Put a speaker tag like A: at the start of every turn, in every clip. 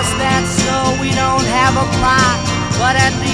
A: guess that's so we don't have a plot, but at least.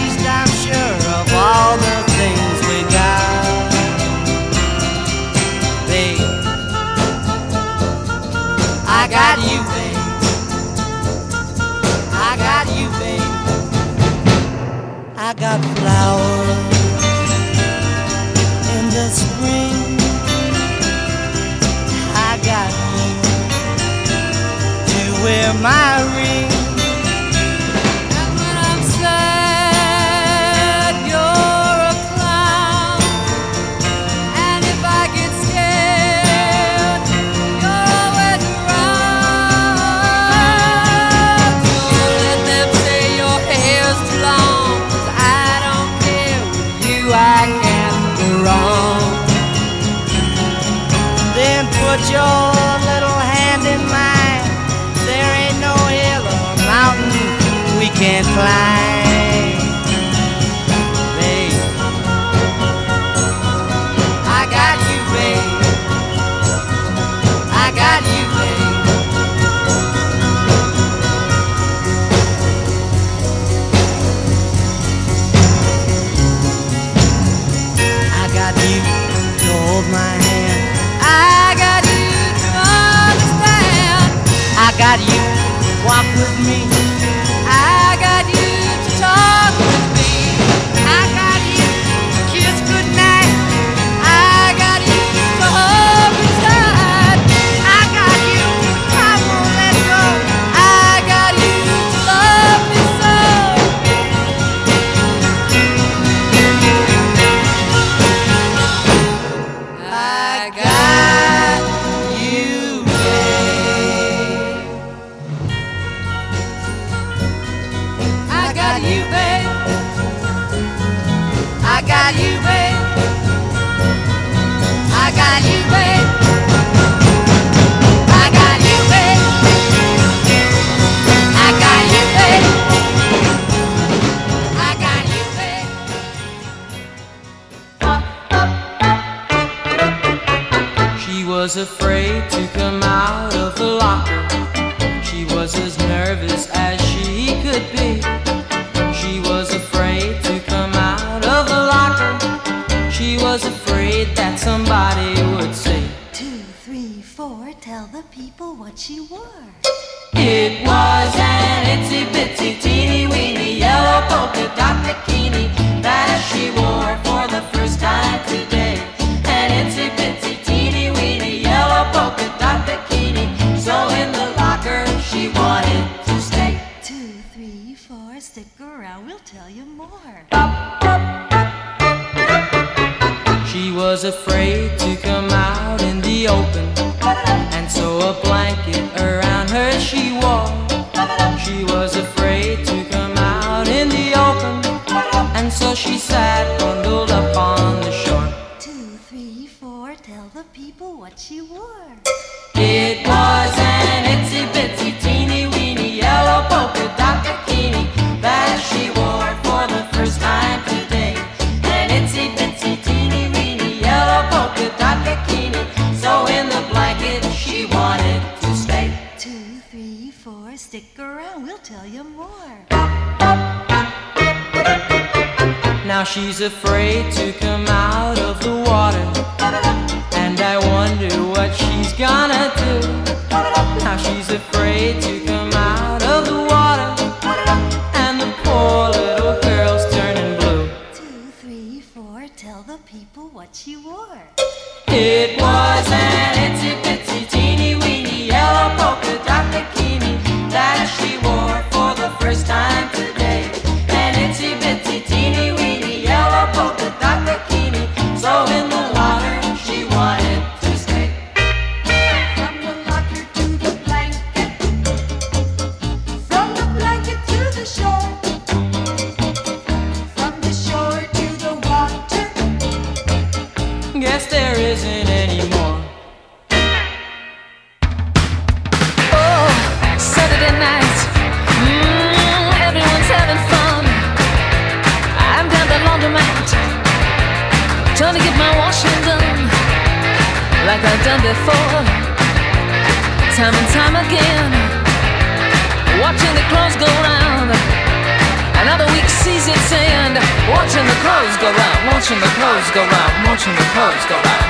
B: Watching the clothes go round, watching the clothes go round.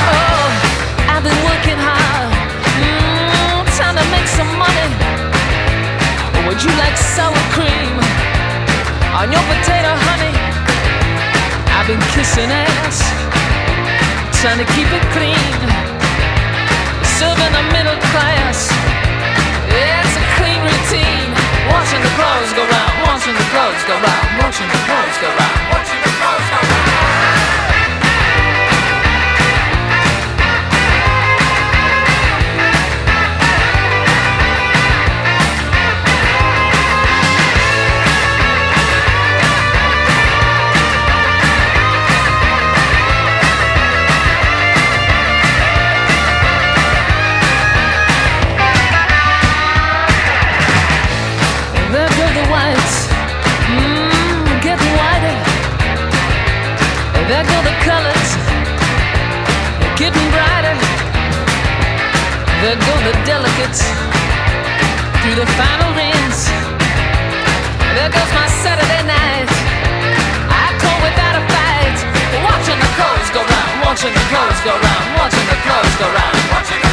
B: Oh, I've been working hard, mm, time to make some money. Would you like sour cream on your potato, honey? I've been kissing ass, trying to keep it clean. Serving the middle class, it's a clean routine. Watching the clothes go round, watching the clothes go round, watching the clothes go round, There go the colors, getting brighter. There go the delegates through the final. There goes my Saturday night. I call without a fight. Watching the clothes go round, watching the clothes go round, watching the clothes go round,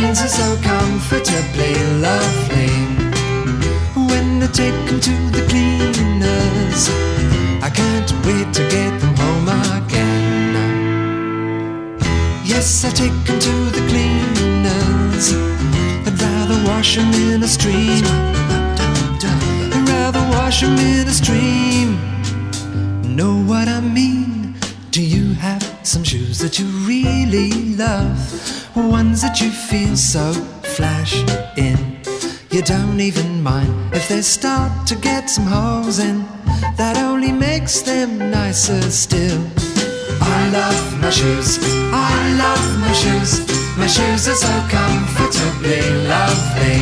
C: jeans are so comfortably lovely. Shoes. I love my shoes. My shoes are so comfortably lovely.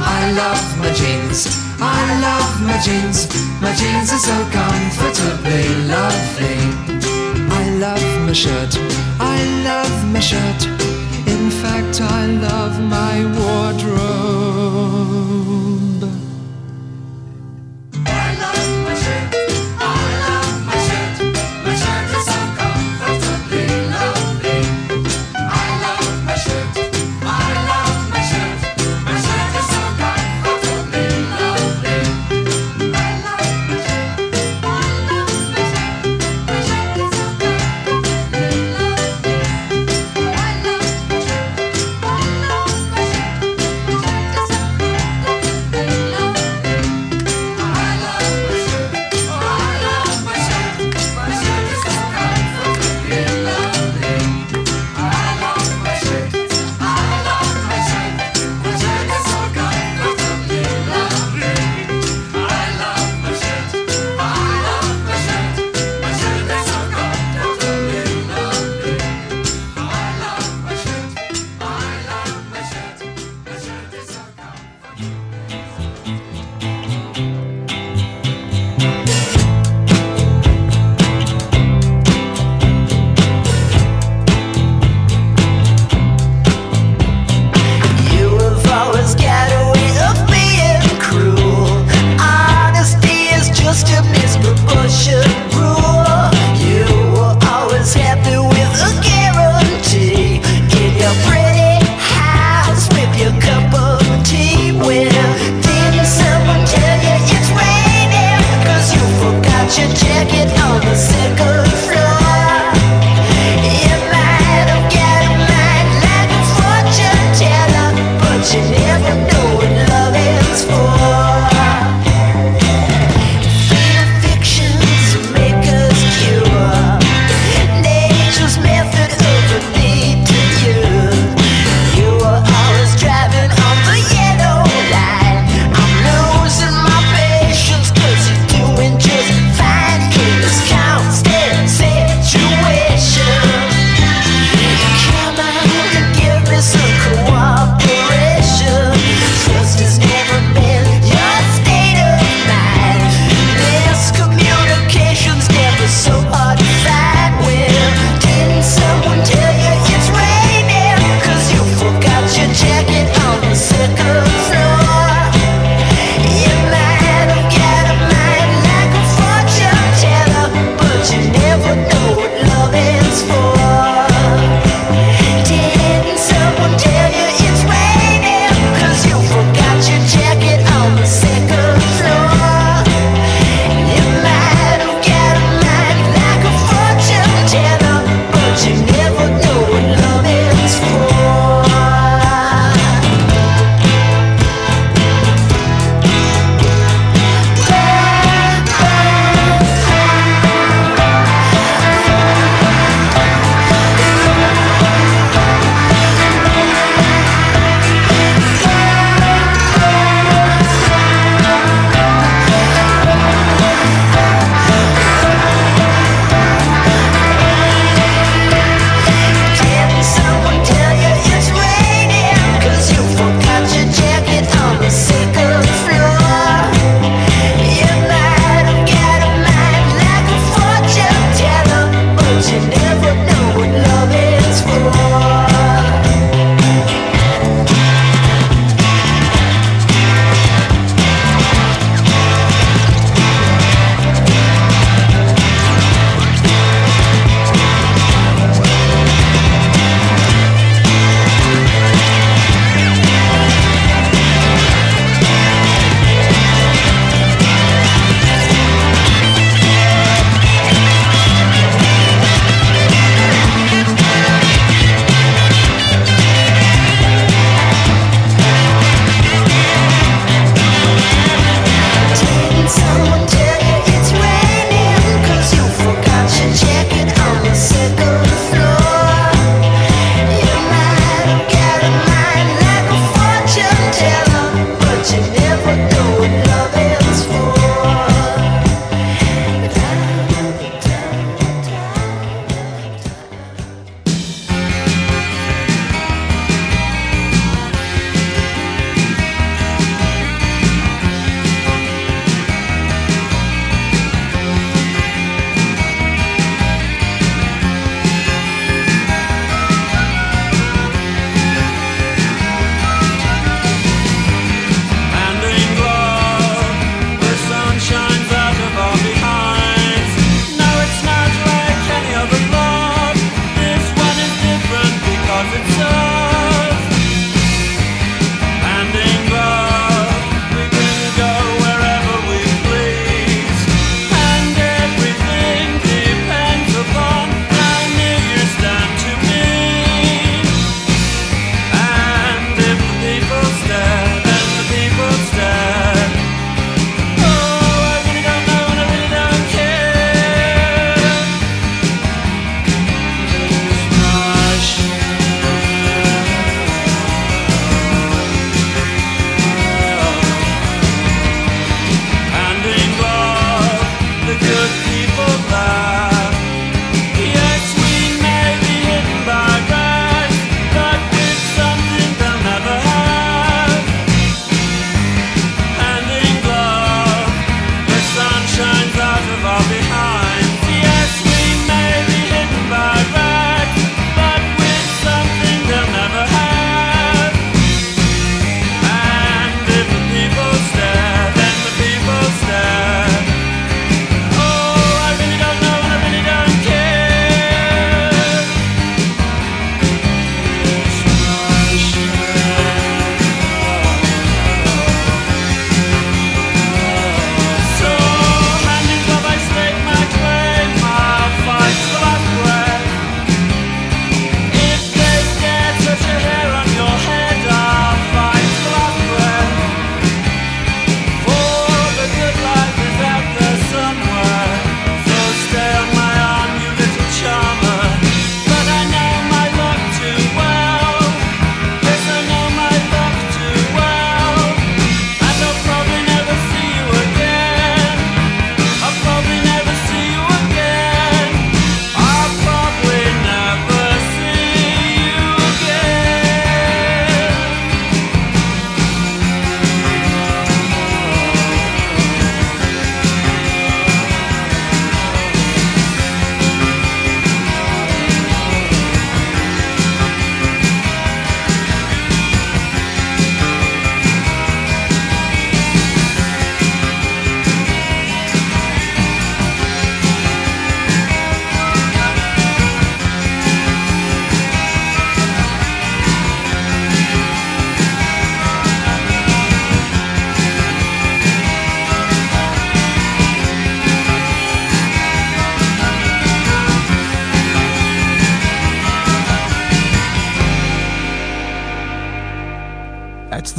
C: I love my jeans. I love my jeans. My jeans are so comfortably lovely. I love my shirt. I love my shirt.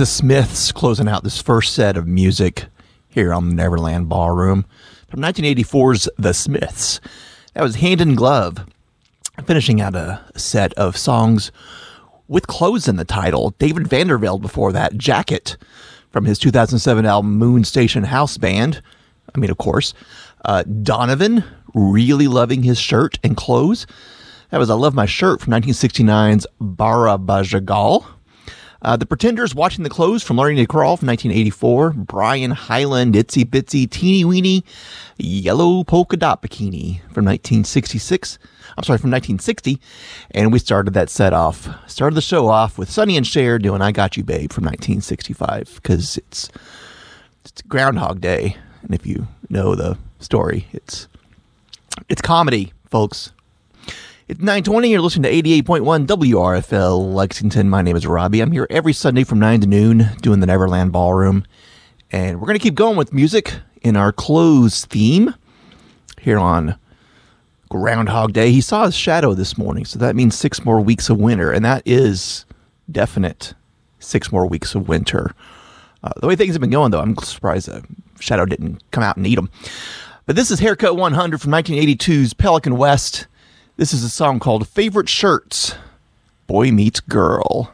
D: The Smiths closing out this first set of music here on the Neverland Ballroom from 1984's The Smiths. That was Hand in Glove, finishing out a set of songs with clothes in the title. David Vandervelde before that, Jacket from his 2007 album Moon Station House Band. I mean, of course. Uh, Donovan, really loving his shirt and clothes. That was I Love My Shirt from 1969's Barabajagal. Uh, the Pretenders, Watching the Clothes from Learning to Crawl from 1984. Brian Hyland, Itsy Bitsy Teeny Weeny, Yellow Polka Dot Bikini from 1966. I'm sorry, from 1960. And we started that set off, started the show off with Sonny and Cher doing I Got You Babe from 1965 because it's, it's Groundhog Day. And if you know the story, it's it's comedy, folks. It's 920. You're listening to 88.1 WRFL Lexington. My name is Robbie. I'm here every Sunday from 9 to noon doing the Neverland Ballroom. And we're going to keep going with music in our close theme here on Groundhog Day. He saw his shadow this morning, so that means six more weeks of winter. And that is definite six more weeks of winter. Uh, the way things have been going, though, I'm surprised the shadow didn't come out and eat them. But this is Haircut 100 from 1982's Pelican West. This is a song called Favorite Shirts Boy Meets Girl.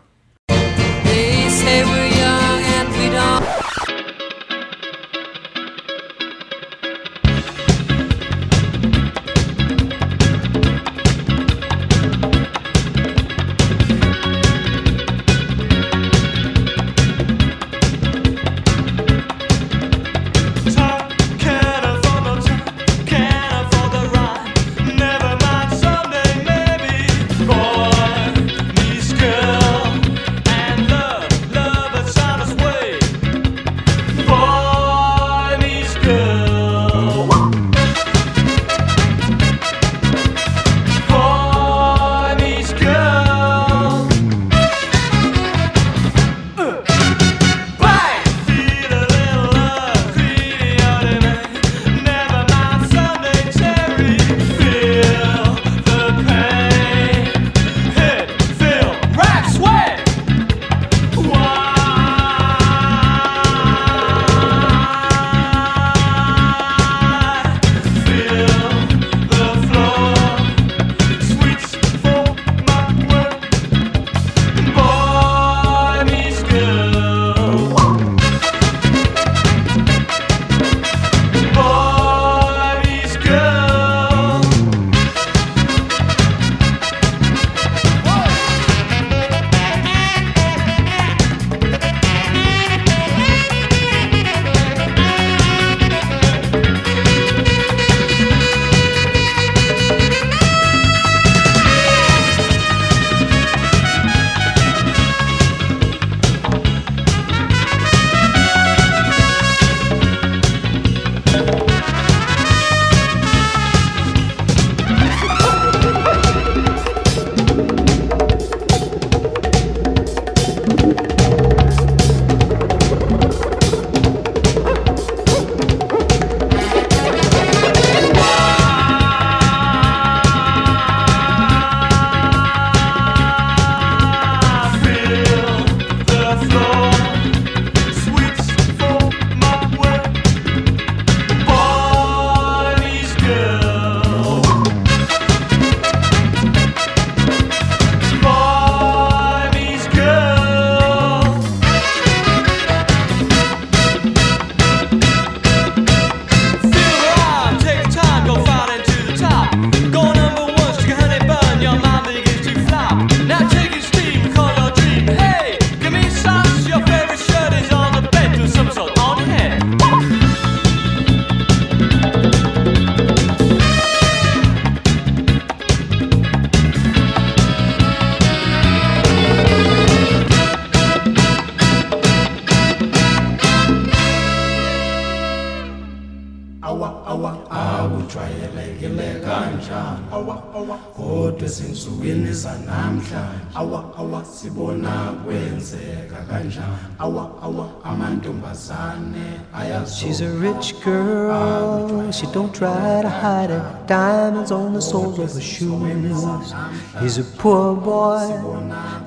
E: Rich girl, she don't try to hide it. Diamonds on the soles of her shoes. He's a poor boy,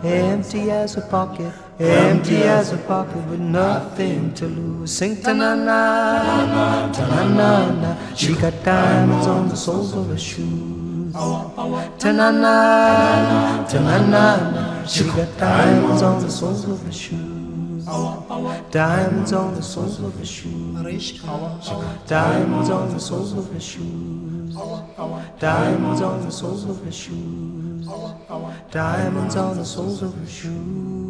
E: empty as a pocket. Empty as a pocket with nothing to lose. Sing ta na na, ta na na na. She got diamonds on the soles of her shoes. Ta na na, ta na na na. She got diamonds on the soles of her shoes. Diamonds on the soles of her shoes. Diamonds on the soles of her shoes. Diamonds on the soles of her shoes. Diamonds on the soles of her shoes.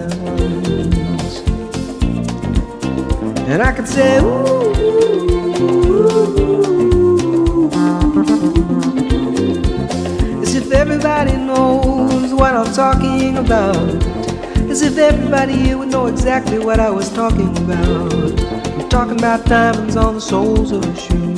E: And I could say, Ooh. ooh, As if everybody knows what I'm talking about. As if everybody here would know exactly what I was talking about. I'm talking about diamonds on the soles of her shoes.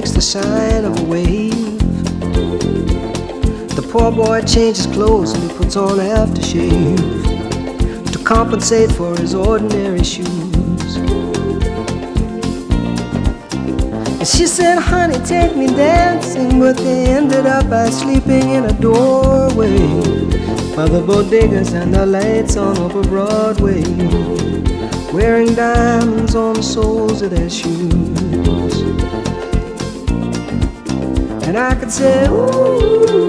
E: Makes the sign of a wave. The poor boy changes clothes and he puts on aftershave to compensate for his ordinary shoes. And she said, honey, take me dancing, but they ended up by sleeping in a doorway by the bodegas and the lights on over Broadway wearing diamonds on the soles of their shoes. I could say, ooh.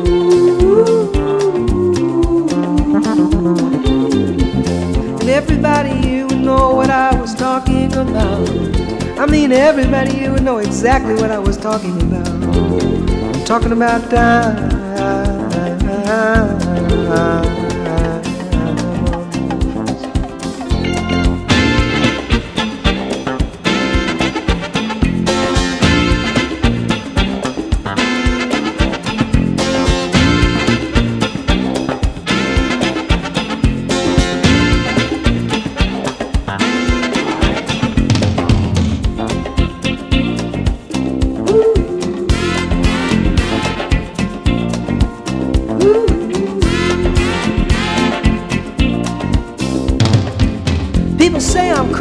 E: And everybody here would know what I was talking about. I mean, everybody here would know exactly what I was talking about. I'm talking about diamonds.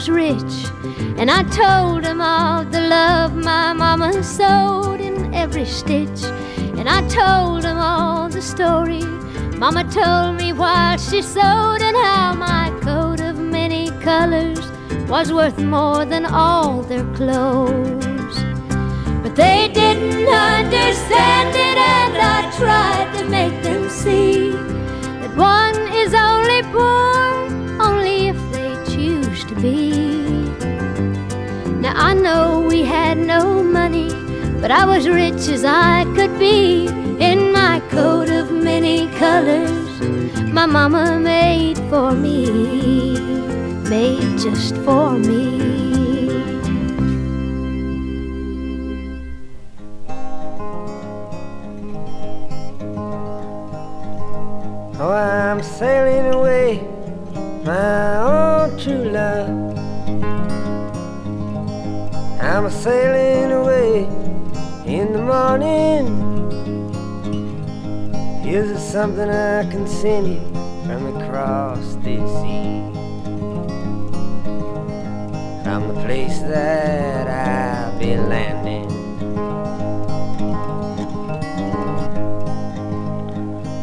F: Was rich. And I told him all the love my mama sewed in every stitch. And I told him all the story mama told me while she sewed, and how my coat of many colors was worth more than all their clothes. But they didn't understand it, and I tried to make them see that one I know we had no money, but I was rich as I could be in my coat of many colors my mama made for me, made just for me.
G: Something I can send you from across the sea? From the place that I'll be landing.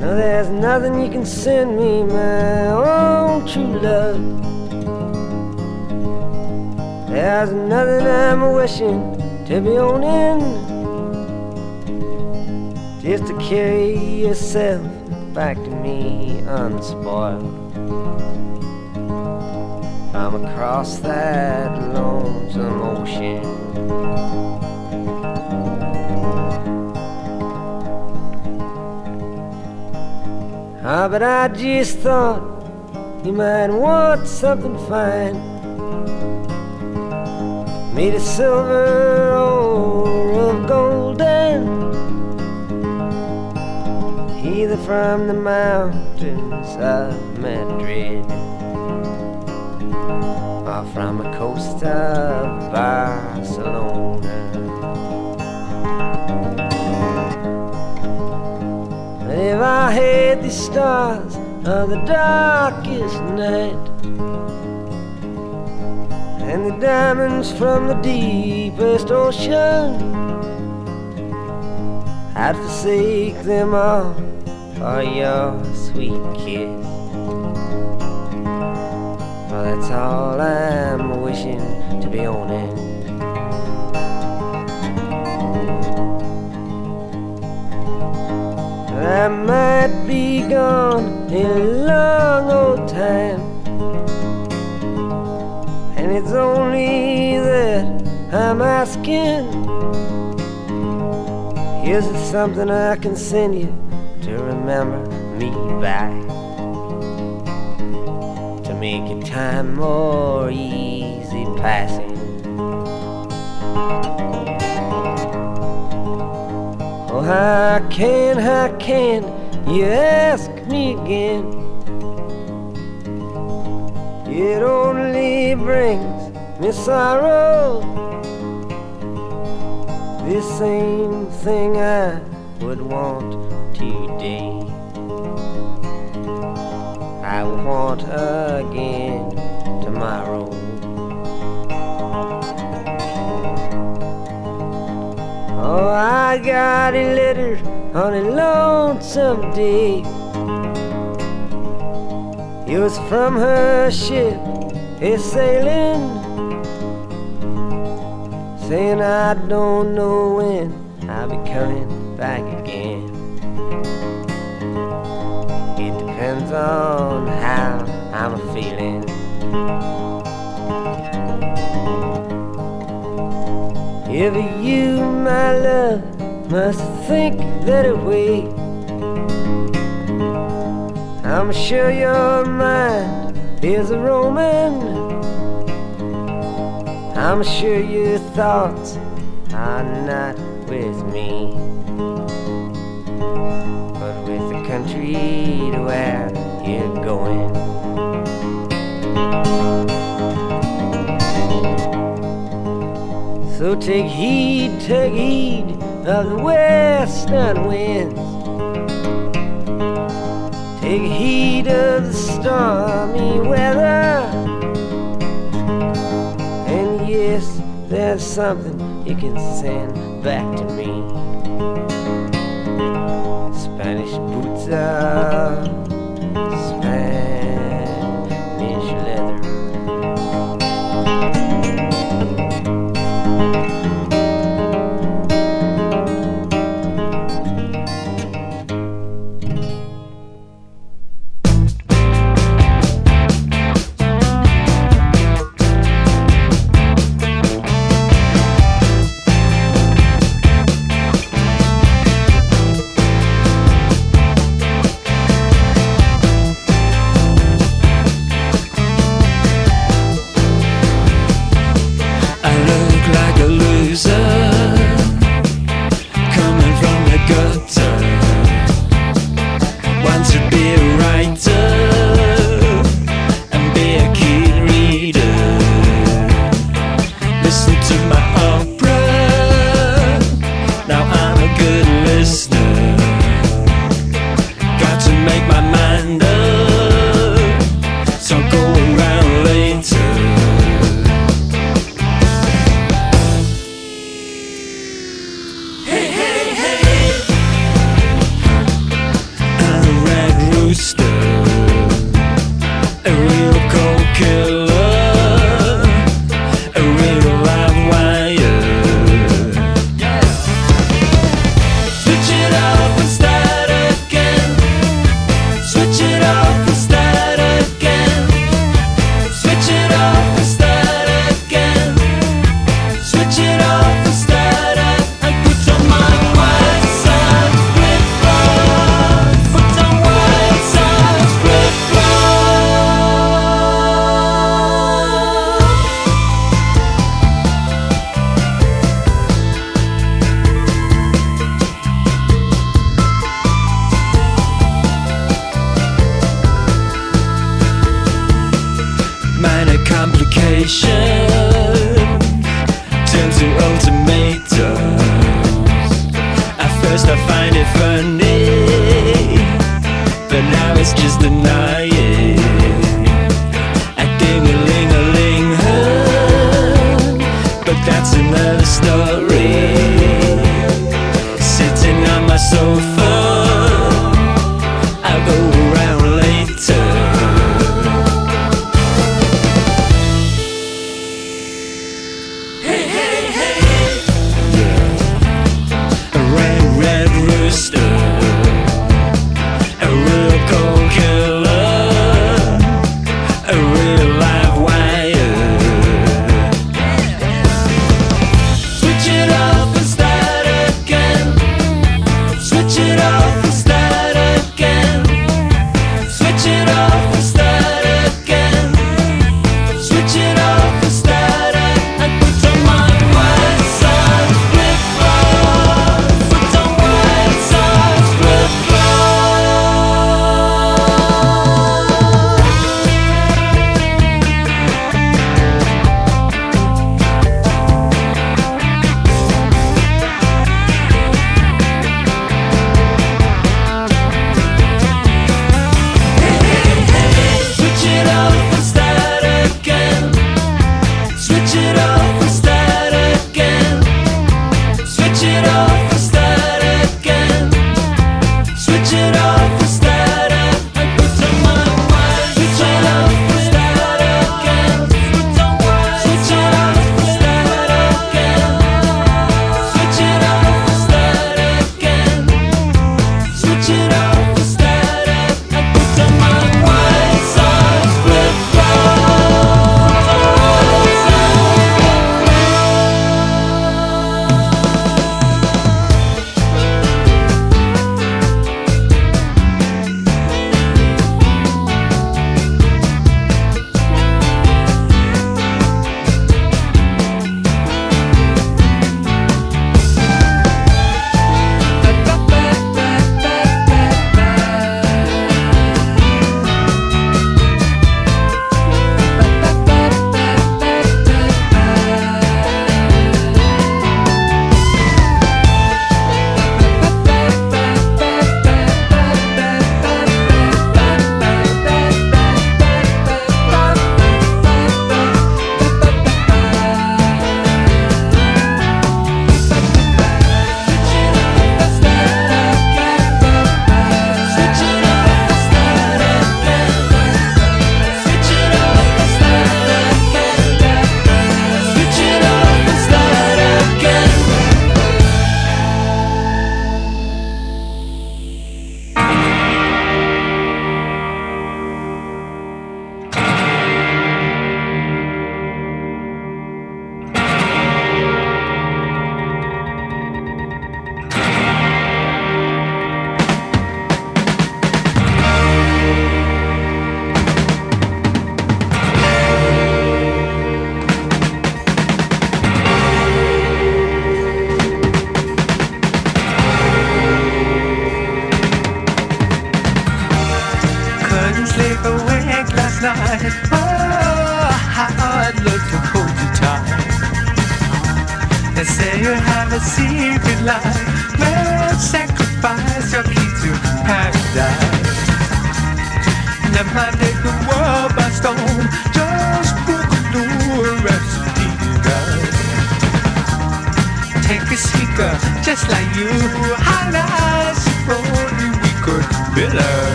G: No, there's nothing you can send me, my own true love. There's nothing I'm wishing to be owning. Just to carry yourself back to me unspoiled. From across that lonesome ocean. Ah, but I just thought you might want something fine. Made of silver or Either from the mountains of Madrid or from the coast of Barcelona. But If I had the stars of the darkest night and the diamonds from the deepest ocean, I'd forsake them all for your sweet kiss. For that's all I'm wishing to be owning. I might be gone a long old time. And it's only that I'm asking. Here's something I can send you remember me by. To make your time more easy passing. Oh, how can, how can you ask me again? It only brings me sorrow. The same thing I would want Want again tomorrow. Oh, I got a letter on a lonesome day. It was from her ship, a sailing, saying I don't know when I'll be coming back depends on how I'm feeling. If you, my love, must think that way, I'm sure your mind is a roaming. I'm sure your thoughts are not with me, but with the country to where you're going. So take heed, take heed of the western winds. Take heed of the stormy weather. And yes, there's something you can send back to me. Spanish boots are
H: 一生。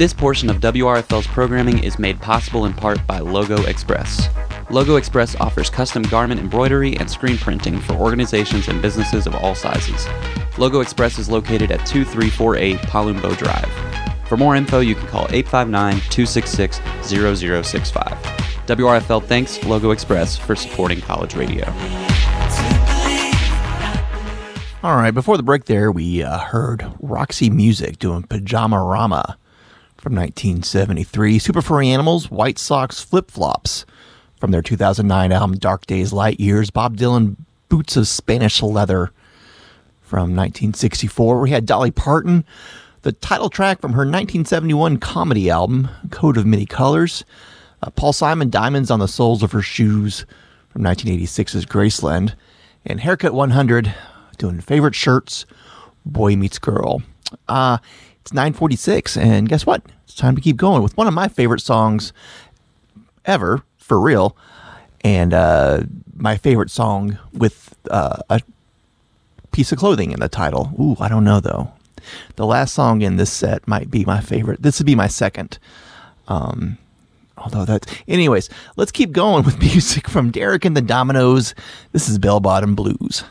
I: This portion of WRFL's programming is made possible in part by Logo Express. Logo Express offers custom garment embroidery and screen printing for organizations and businesses of all sizes. Logo Express is located at 2348 Palumbo Drive. For more info, you can call 859 266 0065. WRFL thanks Logo Express for supporting college radio.
D: All right, before the break there, we uh, heard Roxy Music doing Pyjamarama from 1973. Super Furry Animals, White Socks Flip Flops from their 2009 album Dark Days, Light Years. Bob Dylan, Boots of Spanish Leather from 1964. We had Dolly Parton, the title track from her 1971 comedy album, Coat of Many Colors. Uh, Paul Simon, Diamonds on the Soles of Her Shoes from 1986's Graceland. And Haircut 100, doing favorite shirts, Boy Meets Girl. Uh, it's 946, and guess what? It's time to keep going with one of my favorite songs ever, for real. And uh, my favorite song with uh, a piece of clothing in the title. Ooh, I don't know though. The last song in this set might be my favorite. This would be my second. Um, although that's, anyways, let's keep going with music from Derek and the Dominos. This is Bell Bottom Blues.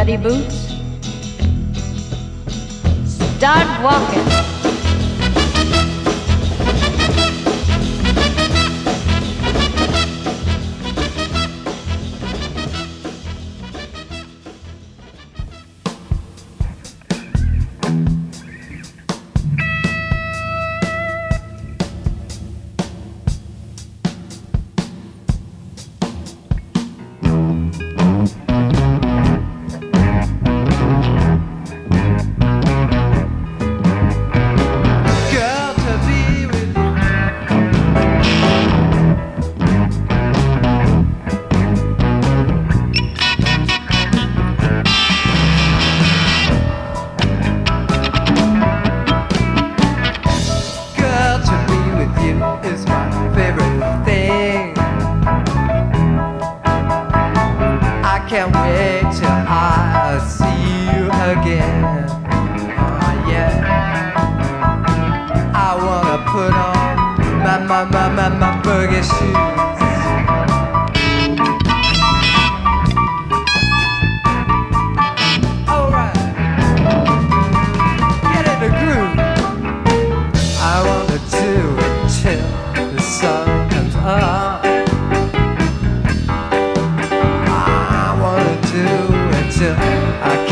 E: Ready, Boots?
J: I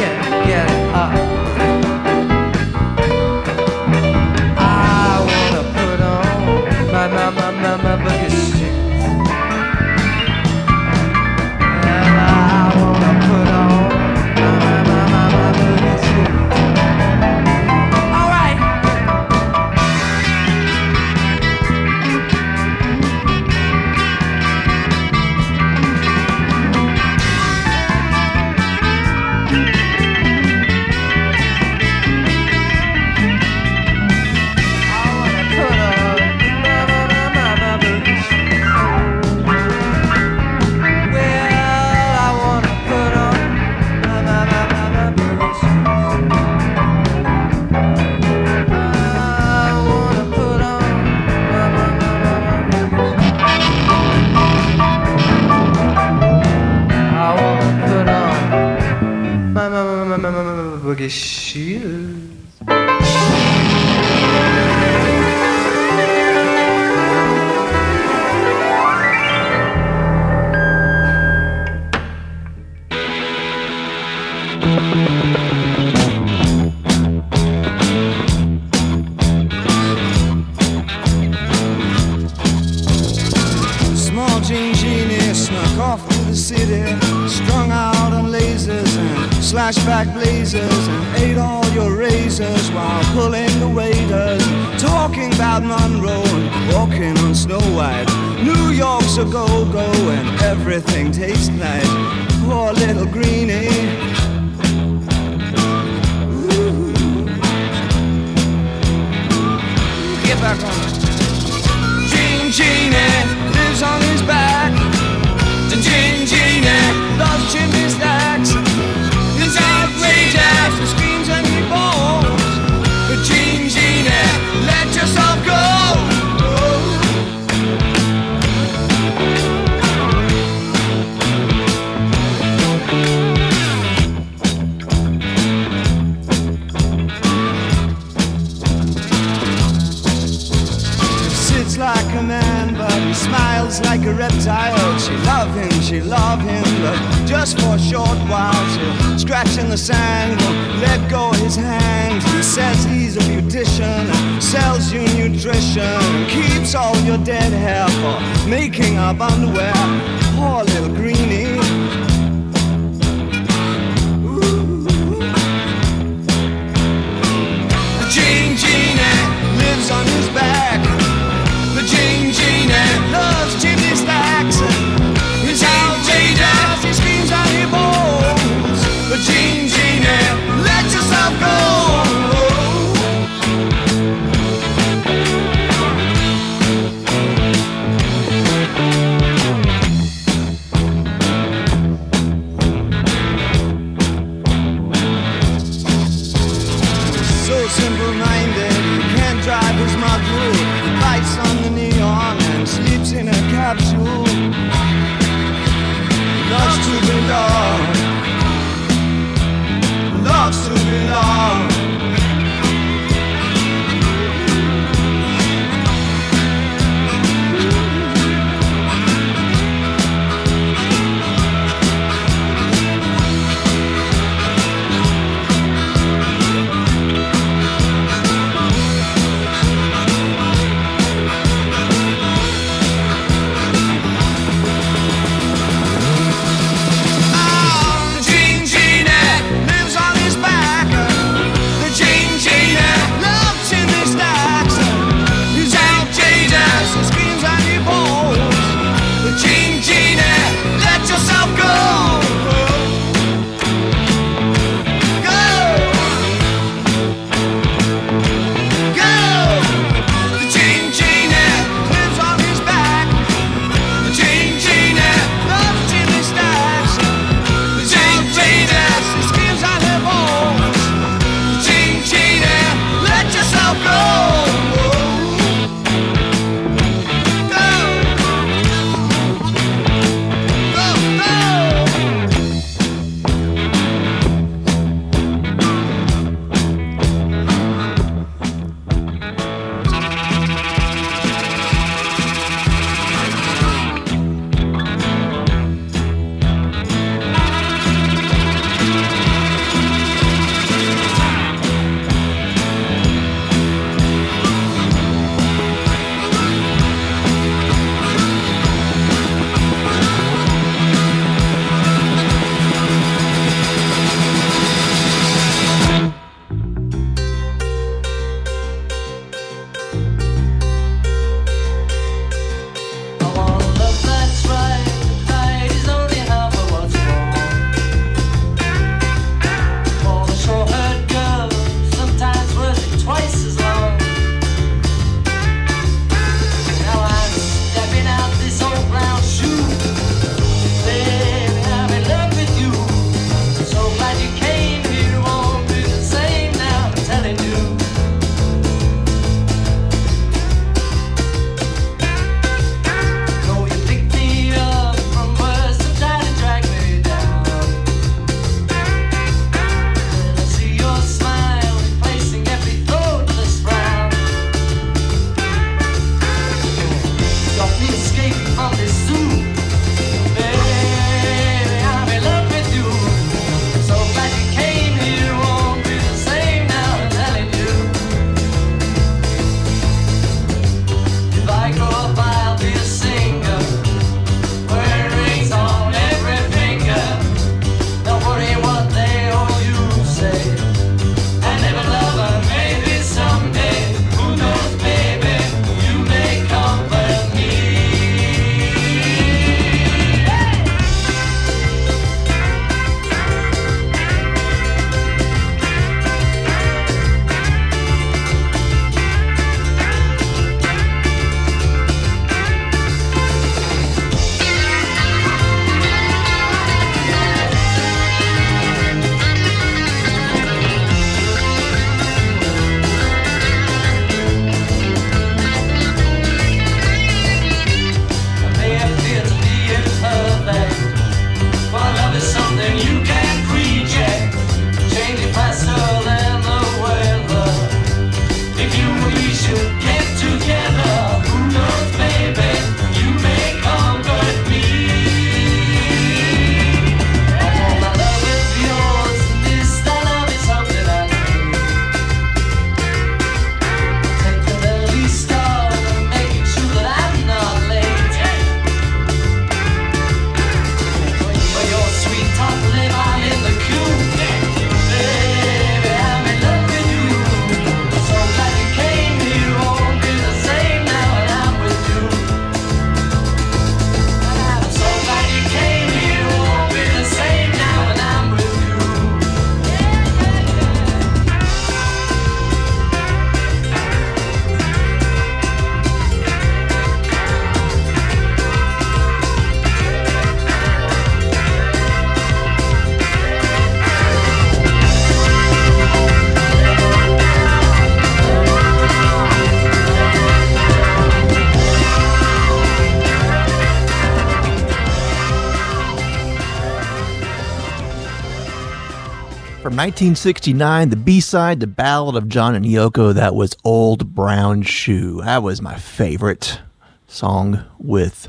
D: 1969, the B side, the Ballad of John and Yoko, that was Old Brown Shoe. That was my favorite song with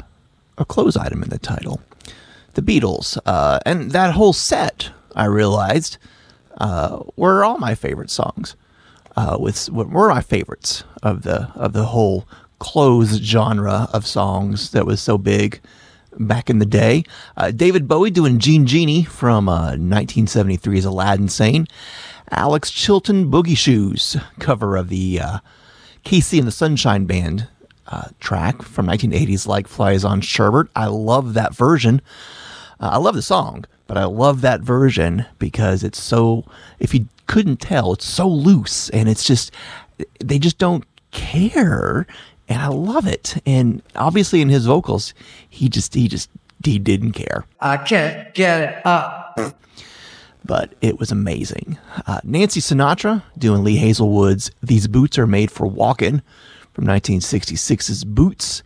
D: a clothes item in the title. The Beatles. Uh, and that whole set, I realized, uh, were all my favorite songs. Uh, with were my favorites of the of the whole clothes genre of songs that was so big back in the day. Uh, David Bowie doing Jean Genie from uh, 1973's Aladdin Sane. Alex Chilton Boogie Shoes cover of the uh, KC and the Sunshine Band uh, track from 1980's Like Flies on Sherbert. I love that version. Uh, I love the song, but I love that version because it's so, if you couldn't tell, it's so loose and it's just, they just don't care and I love it. And obviously, in his vocals, he just he just he didn't care.
K: I can't get it up.
D: But it was amazing. Uh, Nancy Sinatra doing Lee Hazlewood's "These Boots Are Made for Walking" from 1966's "Boots,"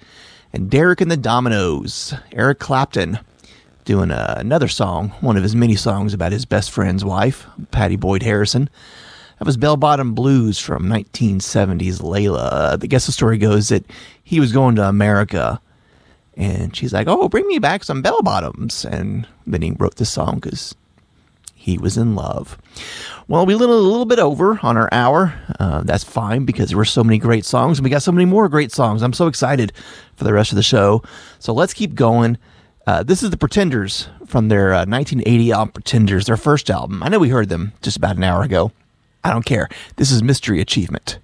D: and Derek and the Dominos. Eric Clapton doing uh, another song, one of his many songs about his best friend's wife, Pattie Boyd Harrison. That was Bell Bottom Blues from 1970's Layla. Uh, I guess the story goes that he was going to America and she's like, Oh, bring me back some bell bottoms. And then he wrote this song because he was in love. Well, we went a little bit over on our hour. Uh, that's fine because there were so many great songs and we got so many more great songs. I'm so excited for the rest of the show. So let's keep going. Uh, this is the Pretenders from their uh, 1980 album Pretenders, their first album. I know we heard them just about an hour ago. I don't care. This is Mystery Achievement.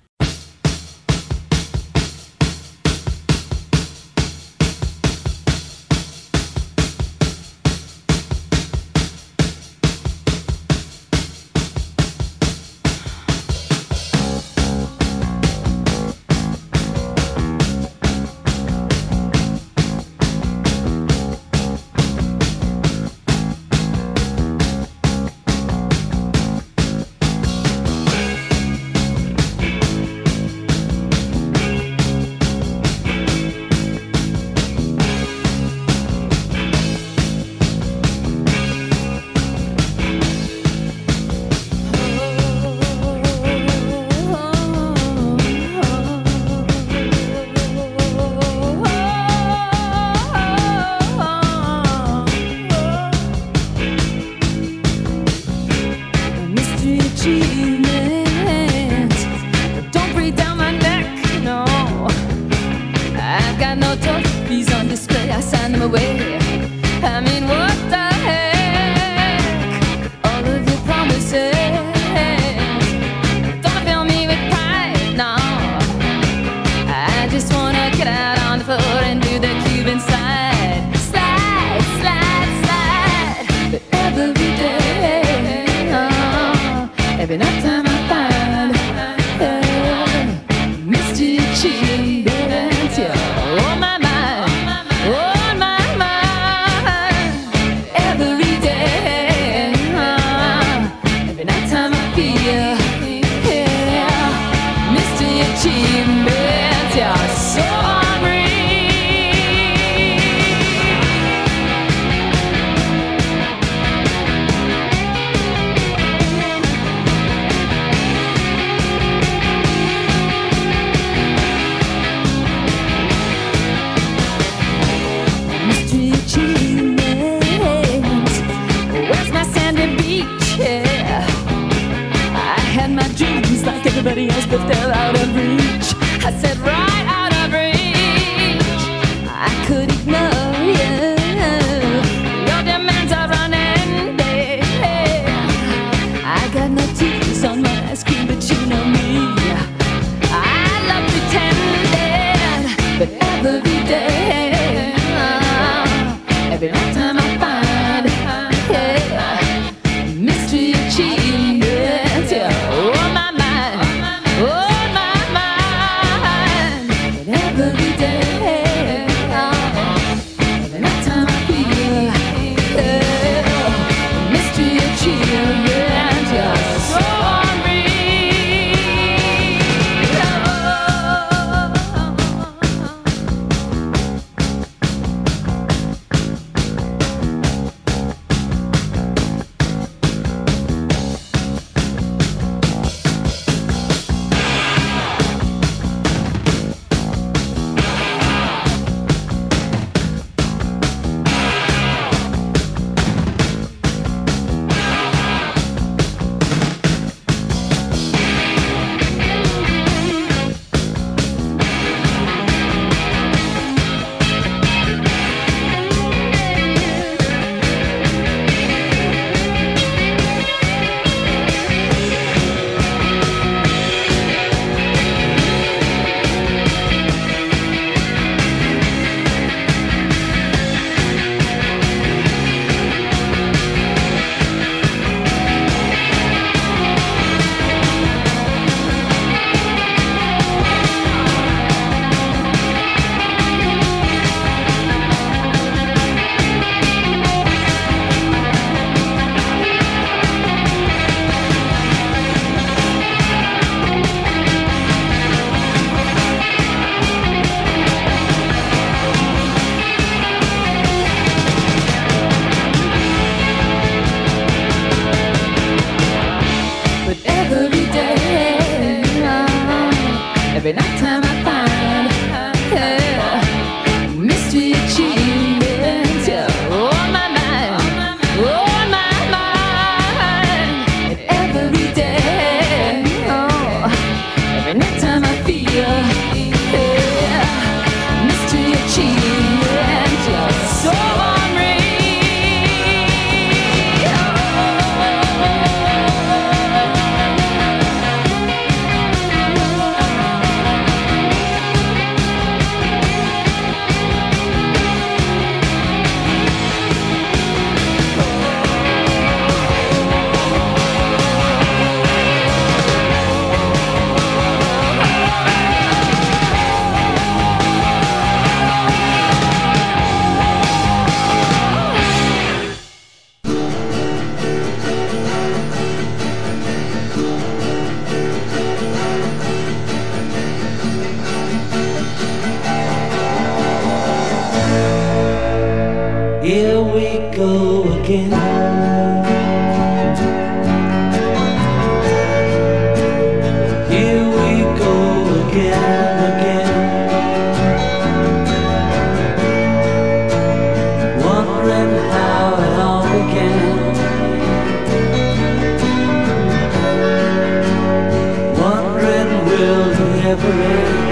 L: Will it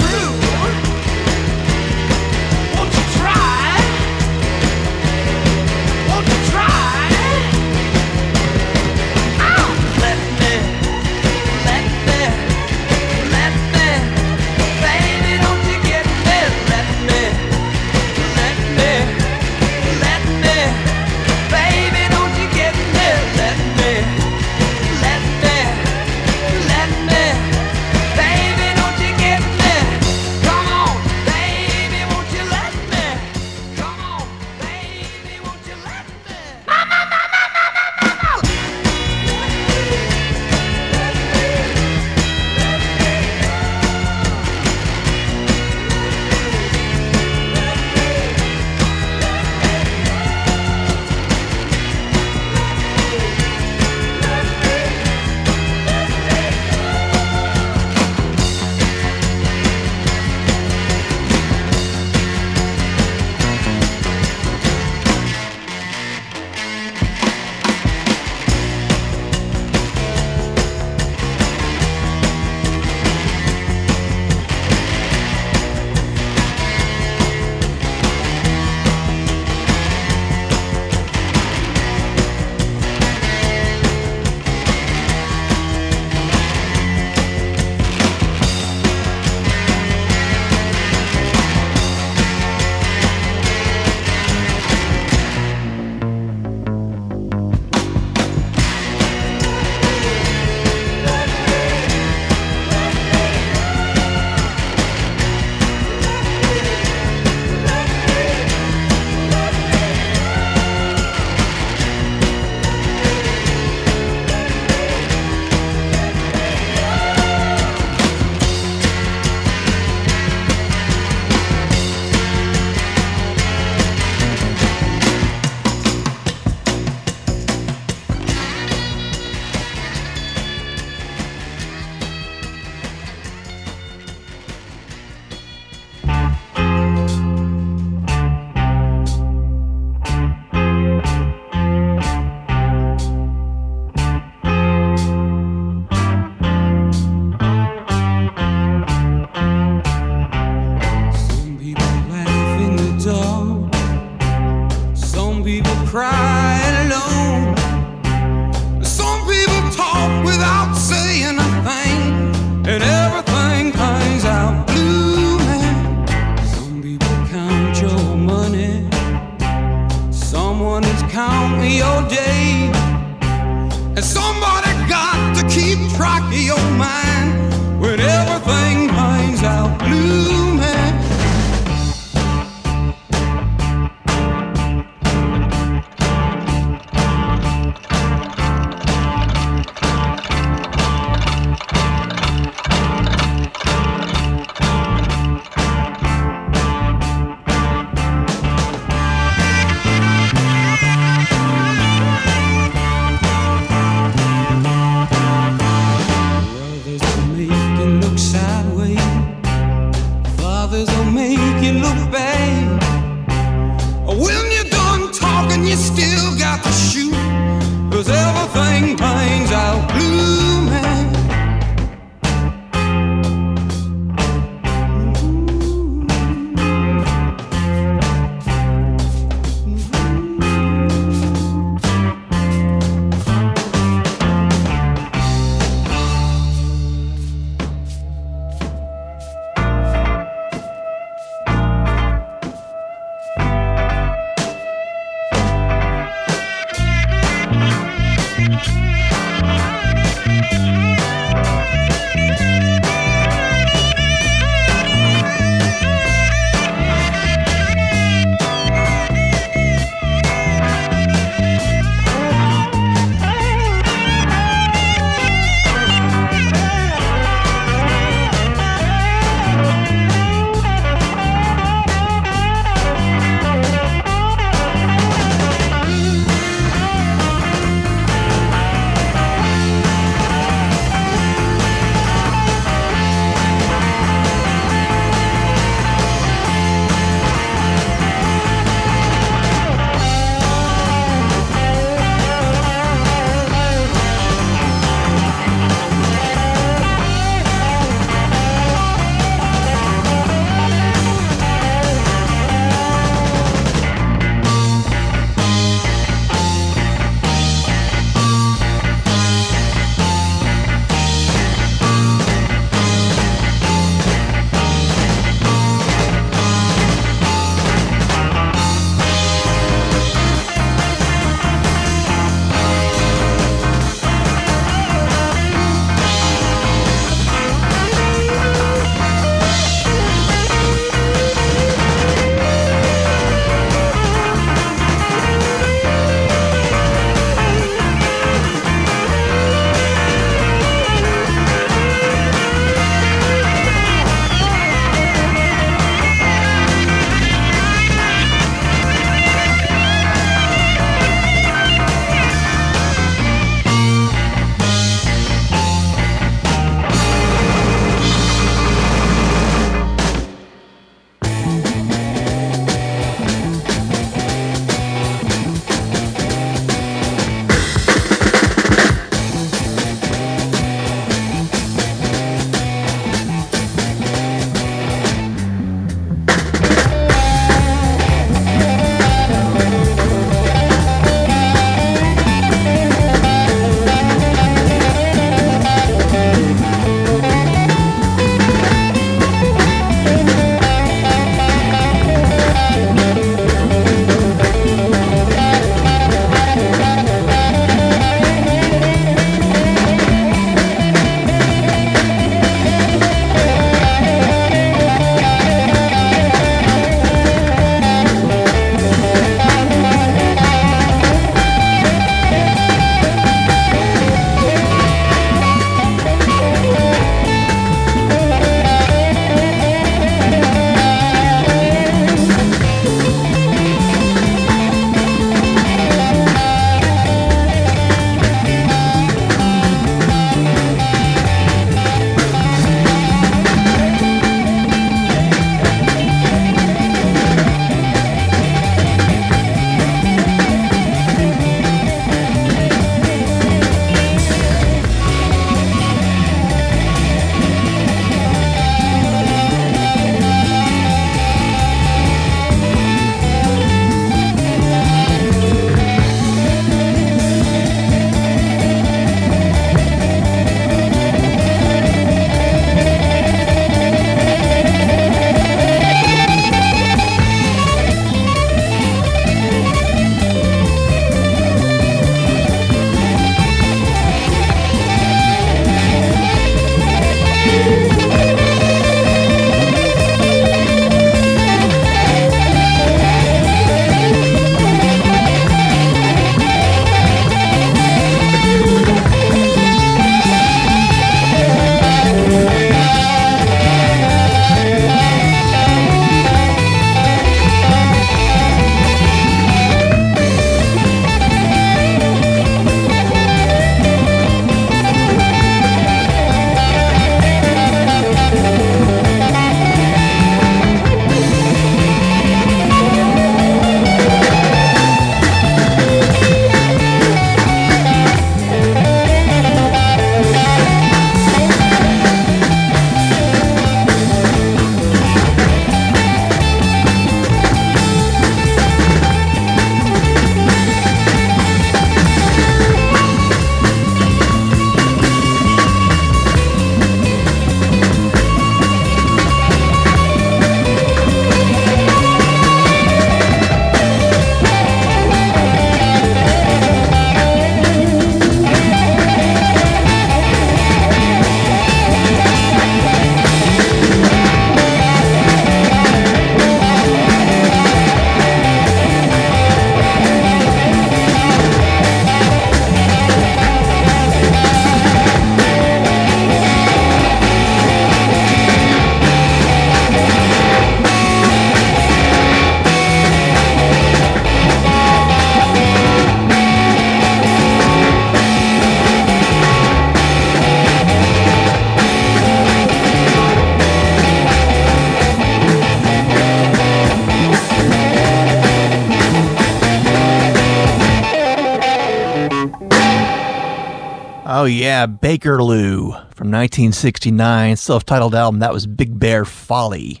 M: yeah,
D: Bakerloo from 1969, self-titled album. That was Big Bear Ffolly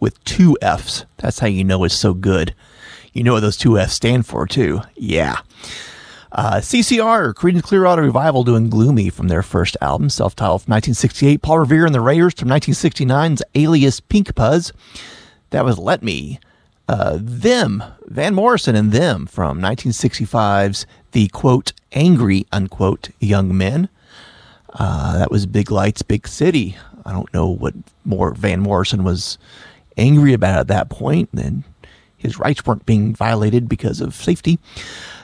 D: with two Fs. That's how you know it's so good. You know what those two Fs stand for too. Yeah. Uh, CCR, Creedence Clearwater Revival, doing Gloomy from their first album, self-titled from 1968. Paul Revere and the Raiders from 1969's Alias Pink Puzz. That was Let Me. Uh, them, Van Morrison and Them from 1965's The Quote, Angry, unquote, Young Men. Uh, that was Bright Lights, Big City. I don't know what more Van Morrison was angry about at that point. Then his rights weren't being violated because of safety.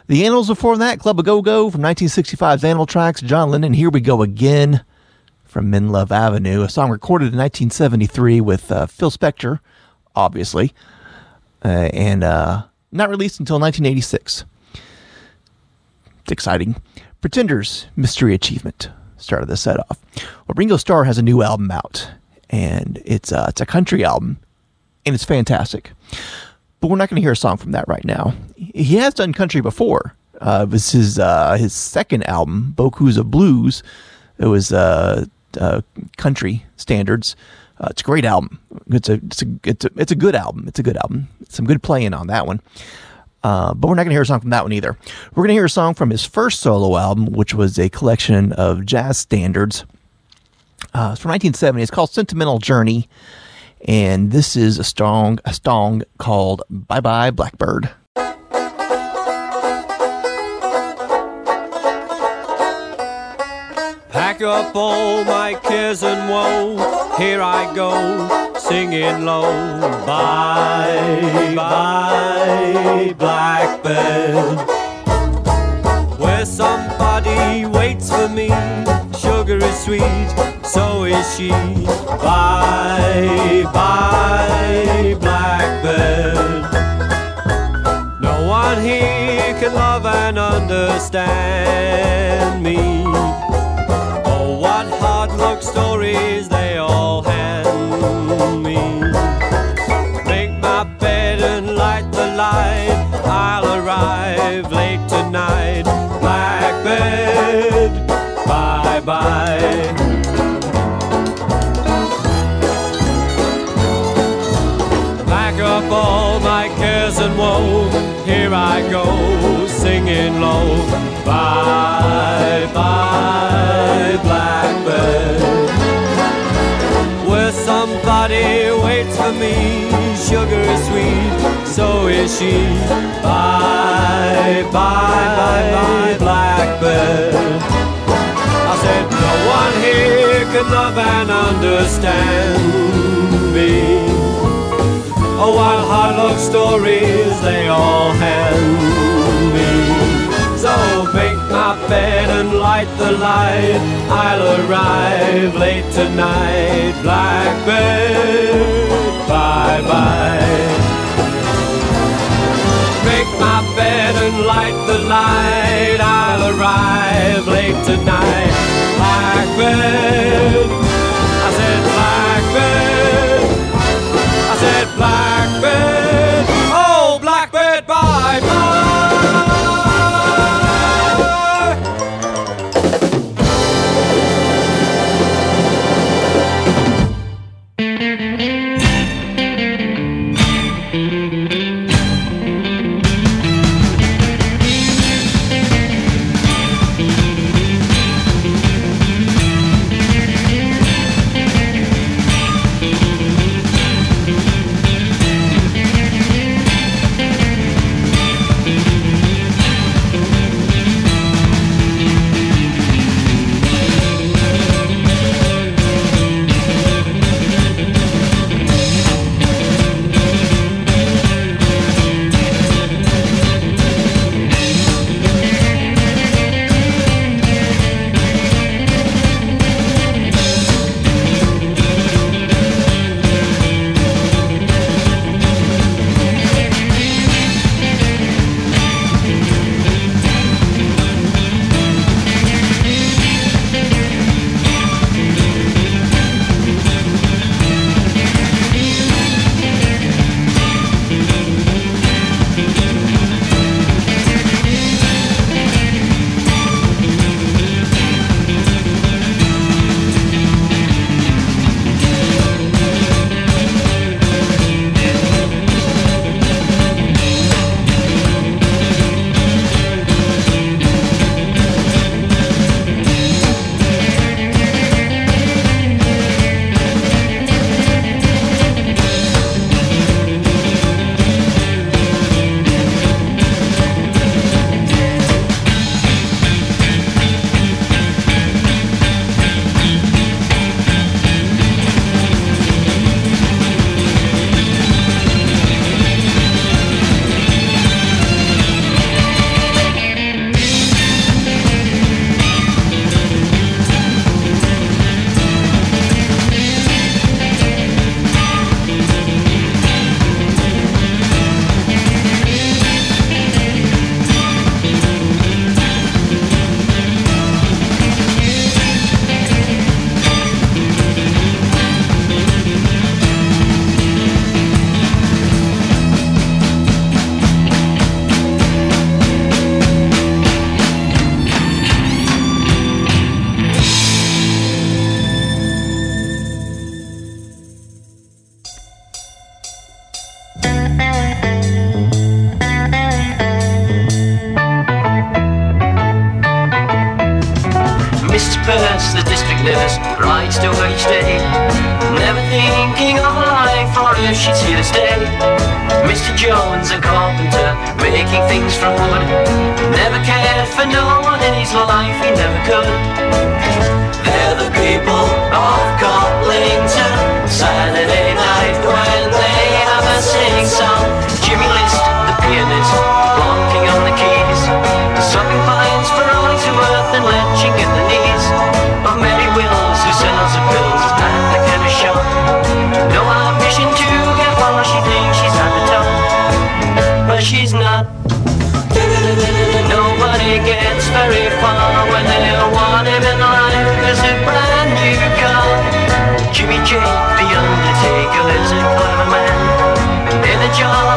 D: The Animals before that, Club a Go Go from 1965's Animal Tracks, John Lennon, Here We Go Again from Menlove Avenue, a song recorded in 1973 with uh, Phil Spector, obviously, uh, and uh, not released until 1986. It's exciting. Pretenders, Mystery Achievement started the set off. Well, Ringo Starr has a new album out, and it's, uh, it's a country album, and it's fantastic but we're not going to hear a song from that right now. He has done country before. Uh, it was his uh, his second album, Beaucoups of Blues. It was uh, uh, country standards. Uh, it's a great album. It's a it's a it's a it's a good album. It's a good album. Some good playing on that one. Uh, but we're not going to hear a song from that one either. We're going to hear a song from his first solo album, which was a collection of jazz standards. Uh, it's from 1970. It's called Sentimental Journey and this is a song a song called Bye Bye Blackbird.
N: Pack up all my cares and woe. Here I go, singing low. Bye, bye, blackbird. Where somebody waits for me. Sugar is sweet, so is she. Bye, bye, blackbird. No one here can love and understand me. Bye. Pack up all my cares and woe. Here I go, singing low. Bye, bye, blackbird. Where somebody waits for me. Sugar is sweet, so is she. Bye, bye, bye, bye, blackbird. Can love and understand me. Oh, what hard luck stories they all hand me. So make my bed and light the light. I'll arrive late tonight, Blackbird. Bye bye. Make my bed and light the light. I'll arrive late tonight, Blackbird. I said, Blackbird. I said, Blackbird.
H: Jake, the Undertaker, is a clever man in a
O: jar.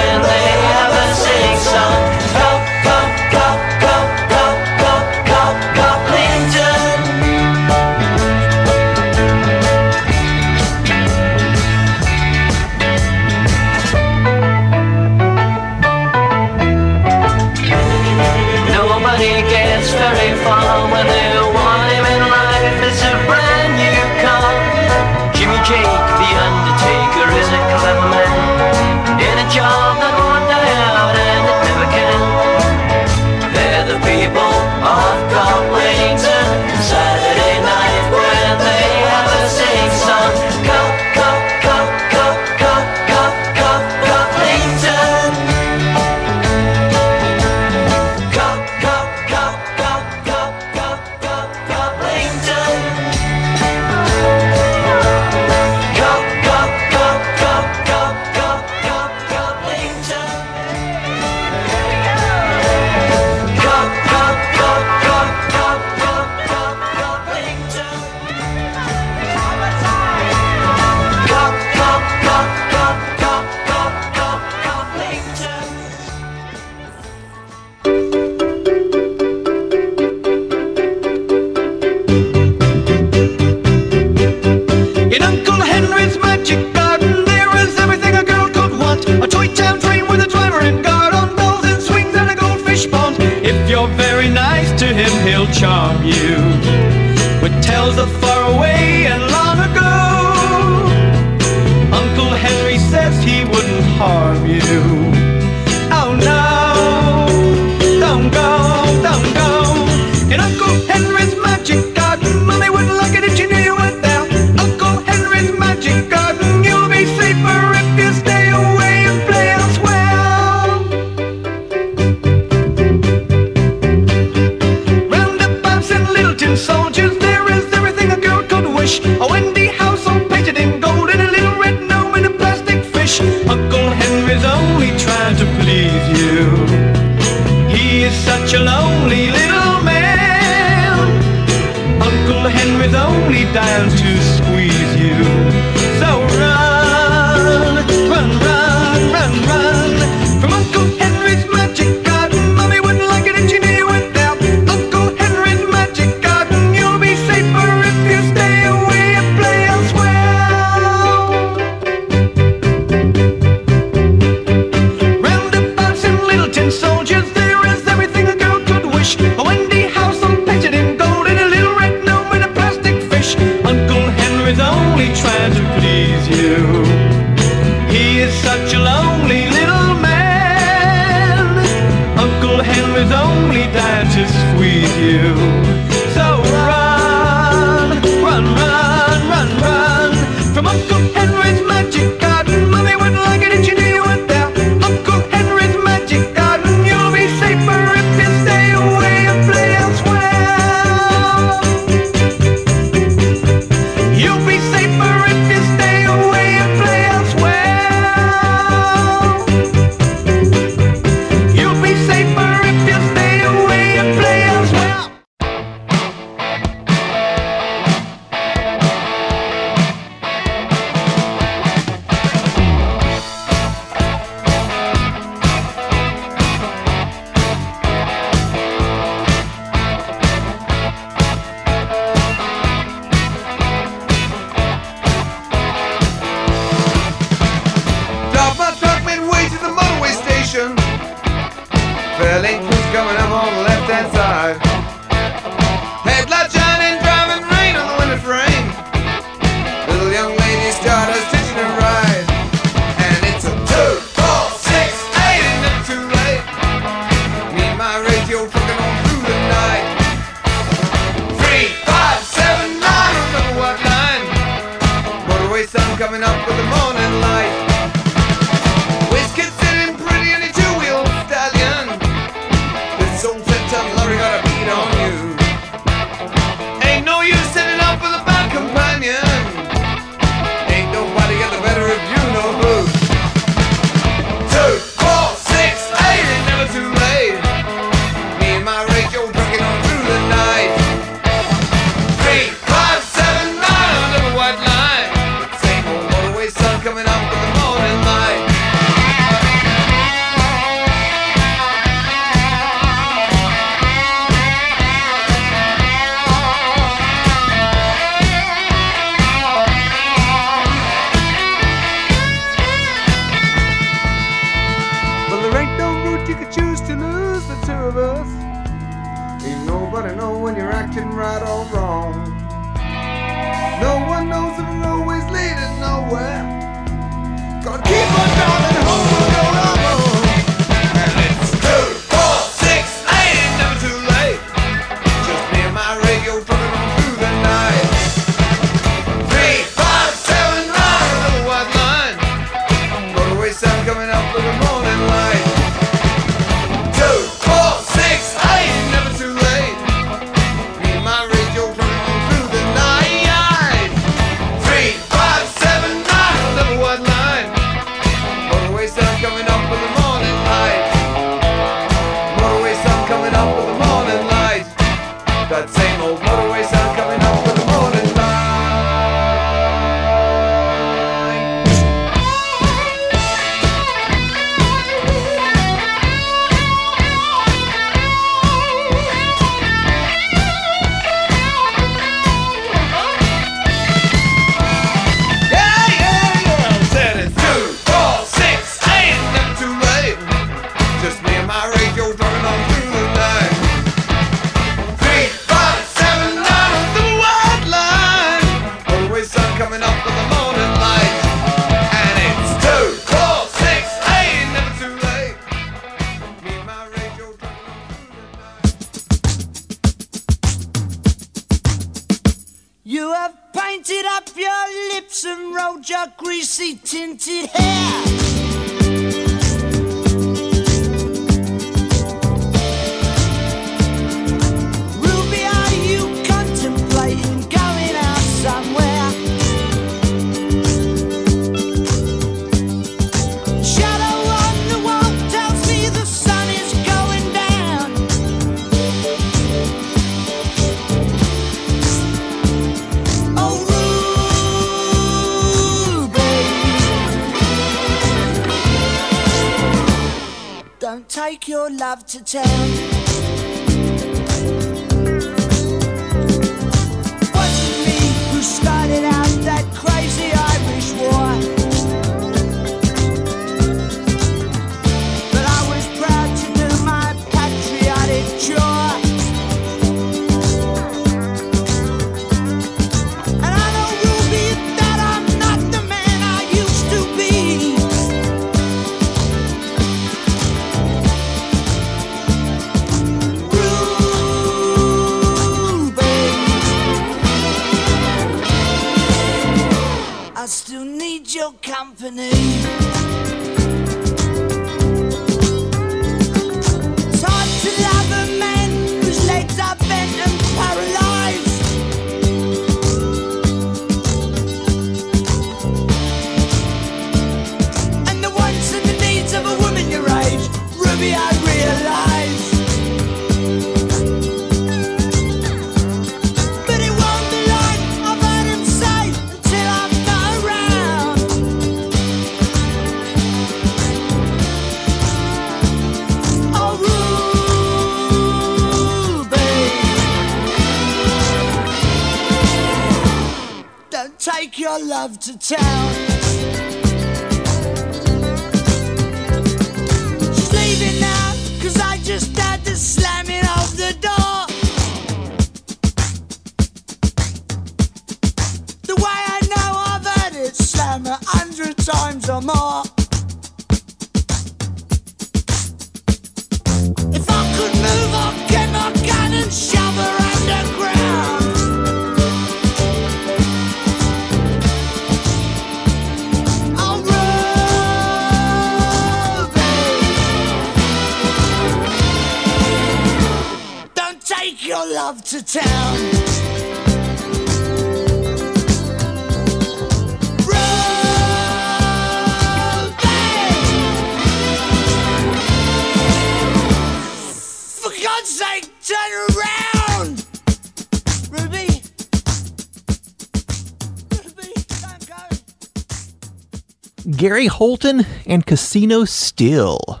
D: Gary Holton and Casino Steel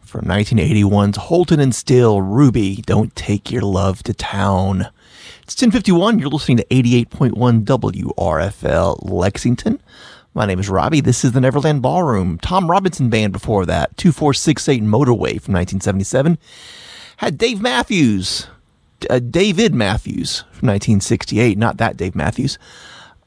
D: from 1981's Holton and Steel Ruby Don't Take Your Love to Town. It's 1051. You're listening to 88.1 WRFL Lexington. My name is Robbie. This is the Neverland Ballroom. Tom Robinson Band before that. 2468 Motorway from 1977. Had Dave Matthews, uh, David Matthews from 1968. Not that Dave Matthews.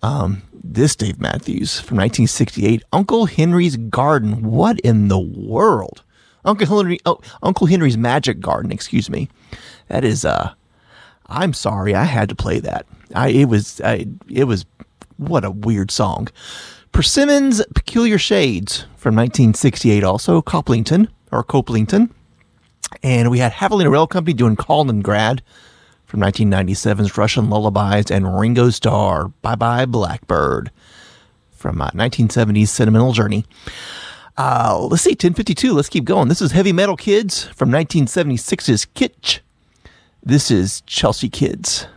D: Um, this Dave Matthews from 1968. Uncle Henry's Garden. What in the world? Uncle Henry, oh, Uncle Henry's Magic Garden. Excuse me. That is. Uh, I'm sorry. I had to play that. I it was. I, it was. What a weird song. Persimmon's Peculiar Shades from 1968. Also Coplington or Coplington. And we had Havalina Rail Company doing Kaliningrad from 1997's Russian Lullabies and Ringo Starr, Bye Bye Blackbird from uh, 1970's Sentimental Journey. Uh, let's see, 1052. Let's keep going. This is Heavy Metal Kids from 1976's Kitsch. This is Chelsea Kids.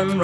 P: And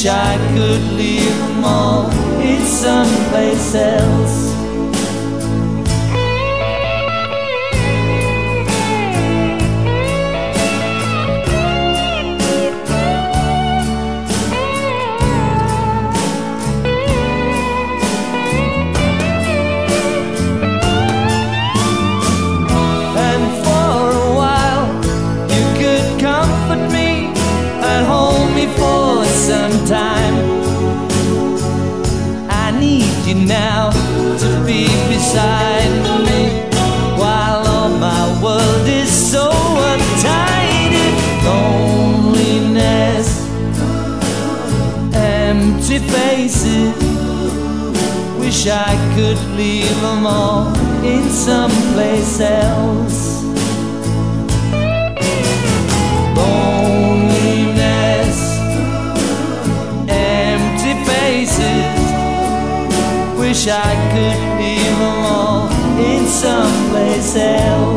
L: Wish I could leave them all in someplace else. Wish I could leave them all in someplace else. Loneliness, empty faces. Wish I could leave them all in someplace else.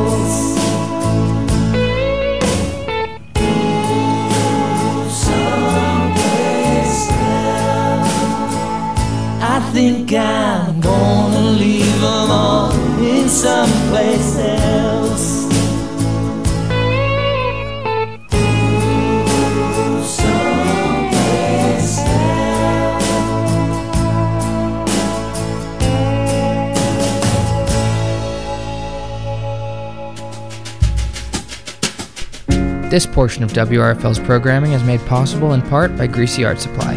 L: Someplace else.
Q: This portion of WRFL's programming is made possible in part by Greasy Art Supply.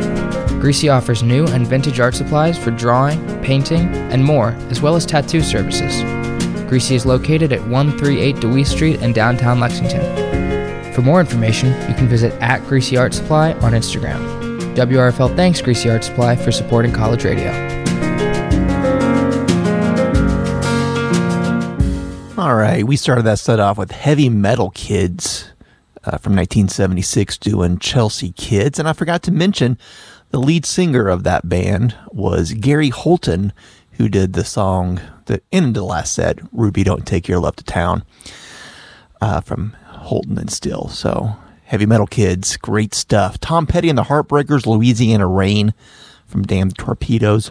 Q: Greasy offers new and vintage art supplies for drawing, painting, and more, as well as tattoo services. Greasy is located at 138 Dewey Street in downtown Lexington. For more information, you can visit at Greasy Art Supply on Instagram. WRFL thanks Greasy Art Supply for supporting college radio.
D: All right, we started that set off with Heavy Metal Kids uh, from 1976 doing Chelsea Kids. And I forgot to mention the lead singer of that band was Gary Holton, who did the song that ended the last set, Ruby Don't Take Your Love to Town, uh, from Holton and Steel. So, Heavy Metal Kids, great stuff. Tom Petty and the Heartbreakers, Louisiana Rain from Damn the Torpedoes.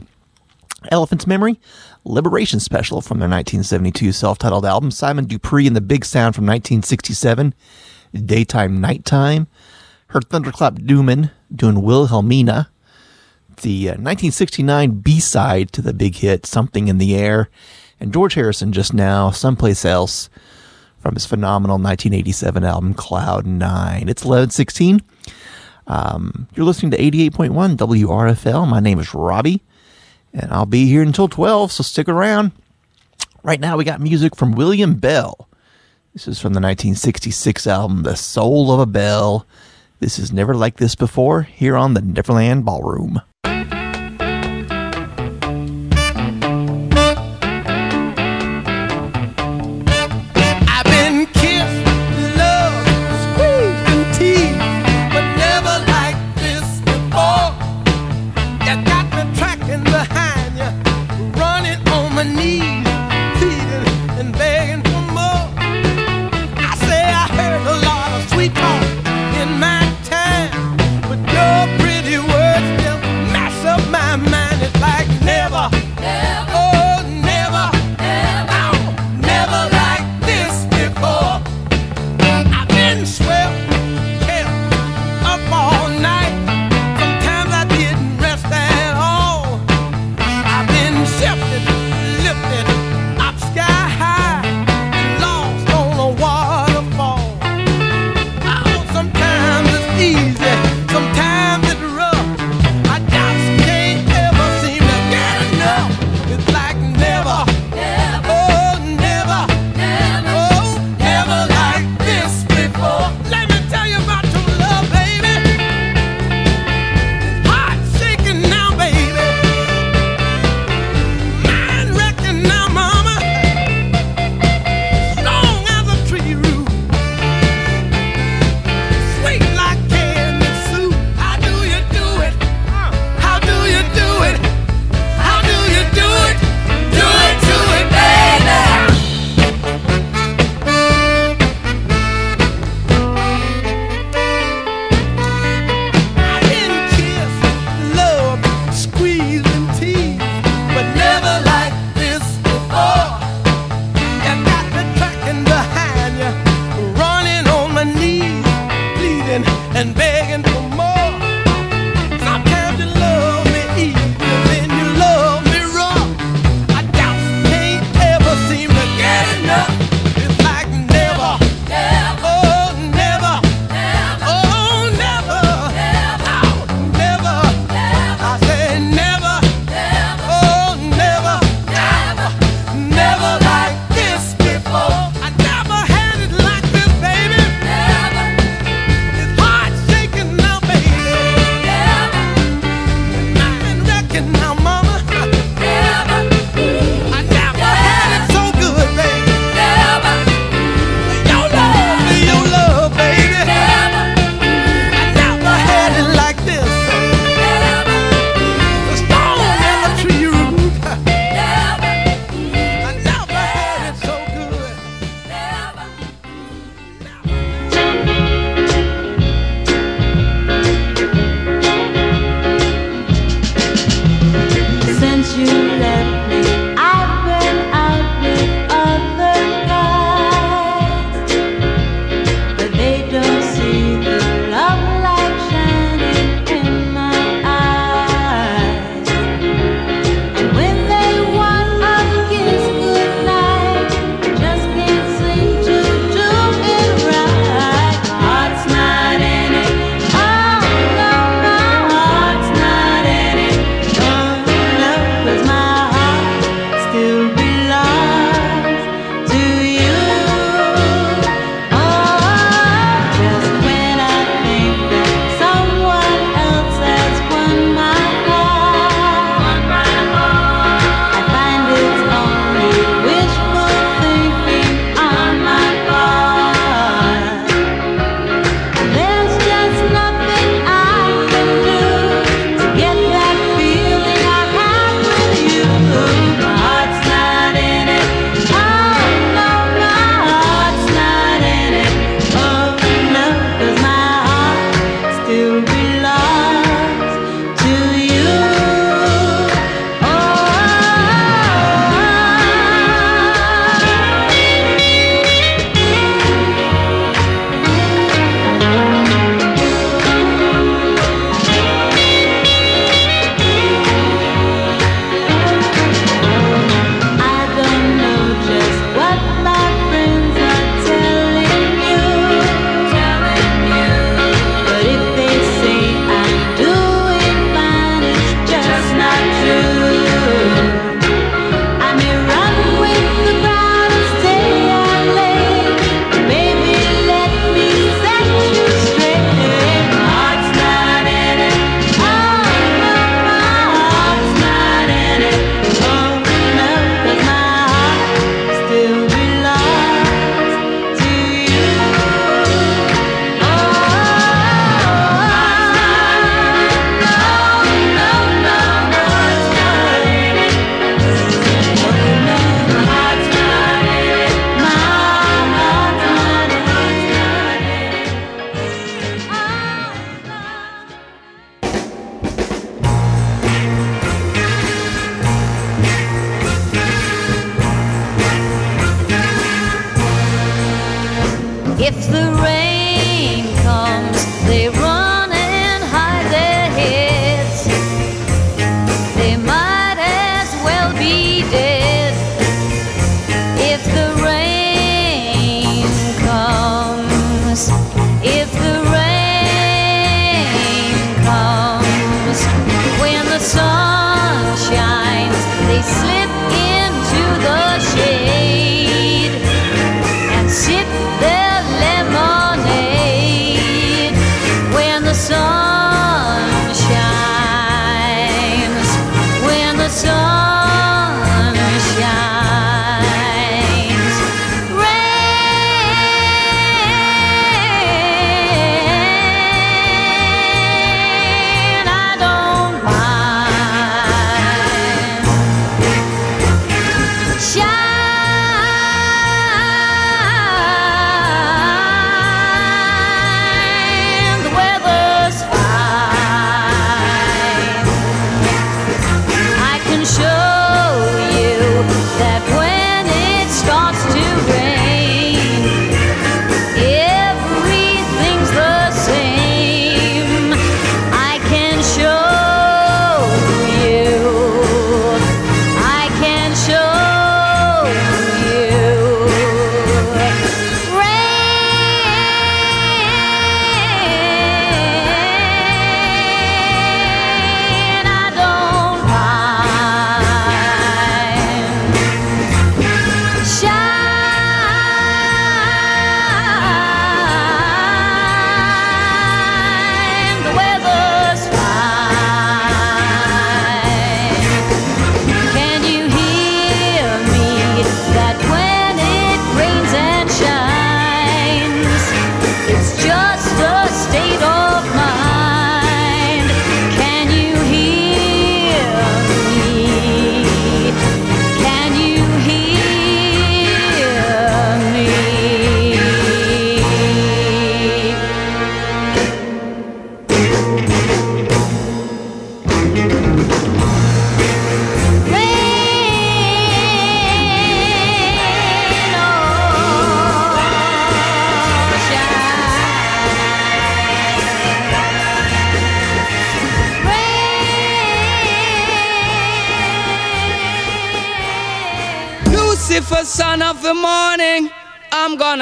D: Elephant's Memory, Liberation Special from their 1972 self titled album, Simon Dupree and the Big Sound from 1967, Daytime Nighttime, her Thunderclap Newman doing Wilhelmina, the uh, 1969 B side to the big hit, Something in the Air, and George Harrison just now, Someplace Else from his phenomenal 1987 album, Cloud Nine. It's 1116. Um, you're listening to 88.1 WRFL. My name is Robbie and I'll be here until 12, so stick around. Right now, we got music from William Bell. This is from the 1966 album, The Soul of a Bell. This is Never Like This Before, here on the Neverland Ballroom.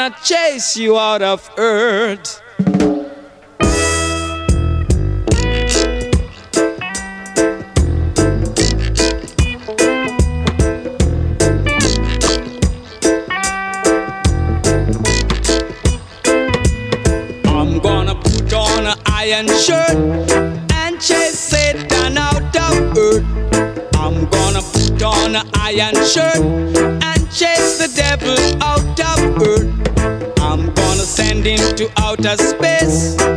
R: gonna chase you out of earth. I'm gonna put on an iron shirt and chase Satan out of earth. I'm gonna put on an iron shirt. outer space.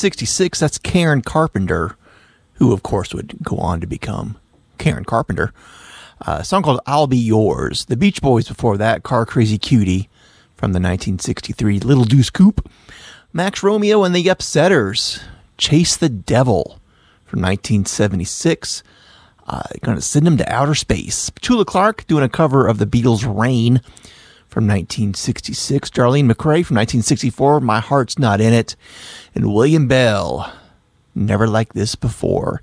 D: 1966, that's Karen Carpenter, who of course would go on to become Karen Carpenter. Uh, a song called I'll Be Yours. The Beach Boys before that, Car Crazy Cutie from the 1963 Little Deuce Coupe. Max Romeo and the Upsetters, Chase the Devil from 1976. Uh, going to send him to outer space. Petula Clark doing a cover of the Beatles' Rain from 1966, Darlene McCrea from 1964, My Heart's Not In It, and William Bell, Never Like This Before.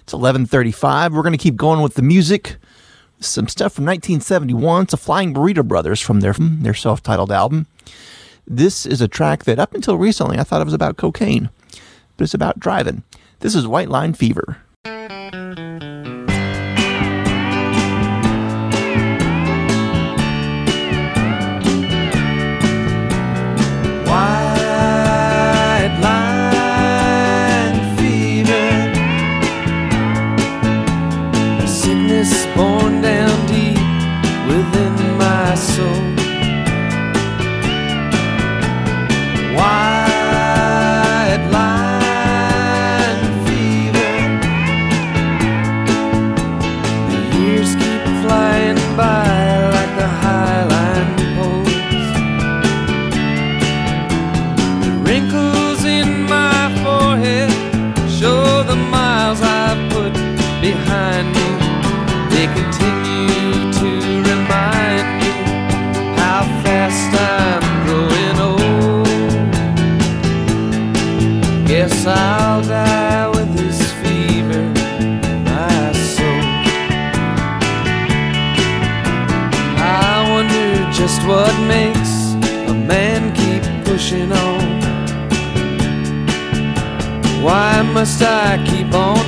D: It's 11:35. We're going to keep going with the music. Some stuff from 1971. It's a Flying Burrito Brothers from their hmm, their self-titled album. This is a track that up until recently I thought it was about cocaine, but it's about driving. This is White Line Fever.
L: Must I keep on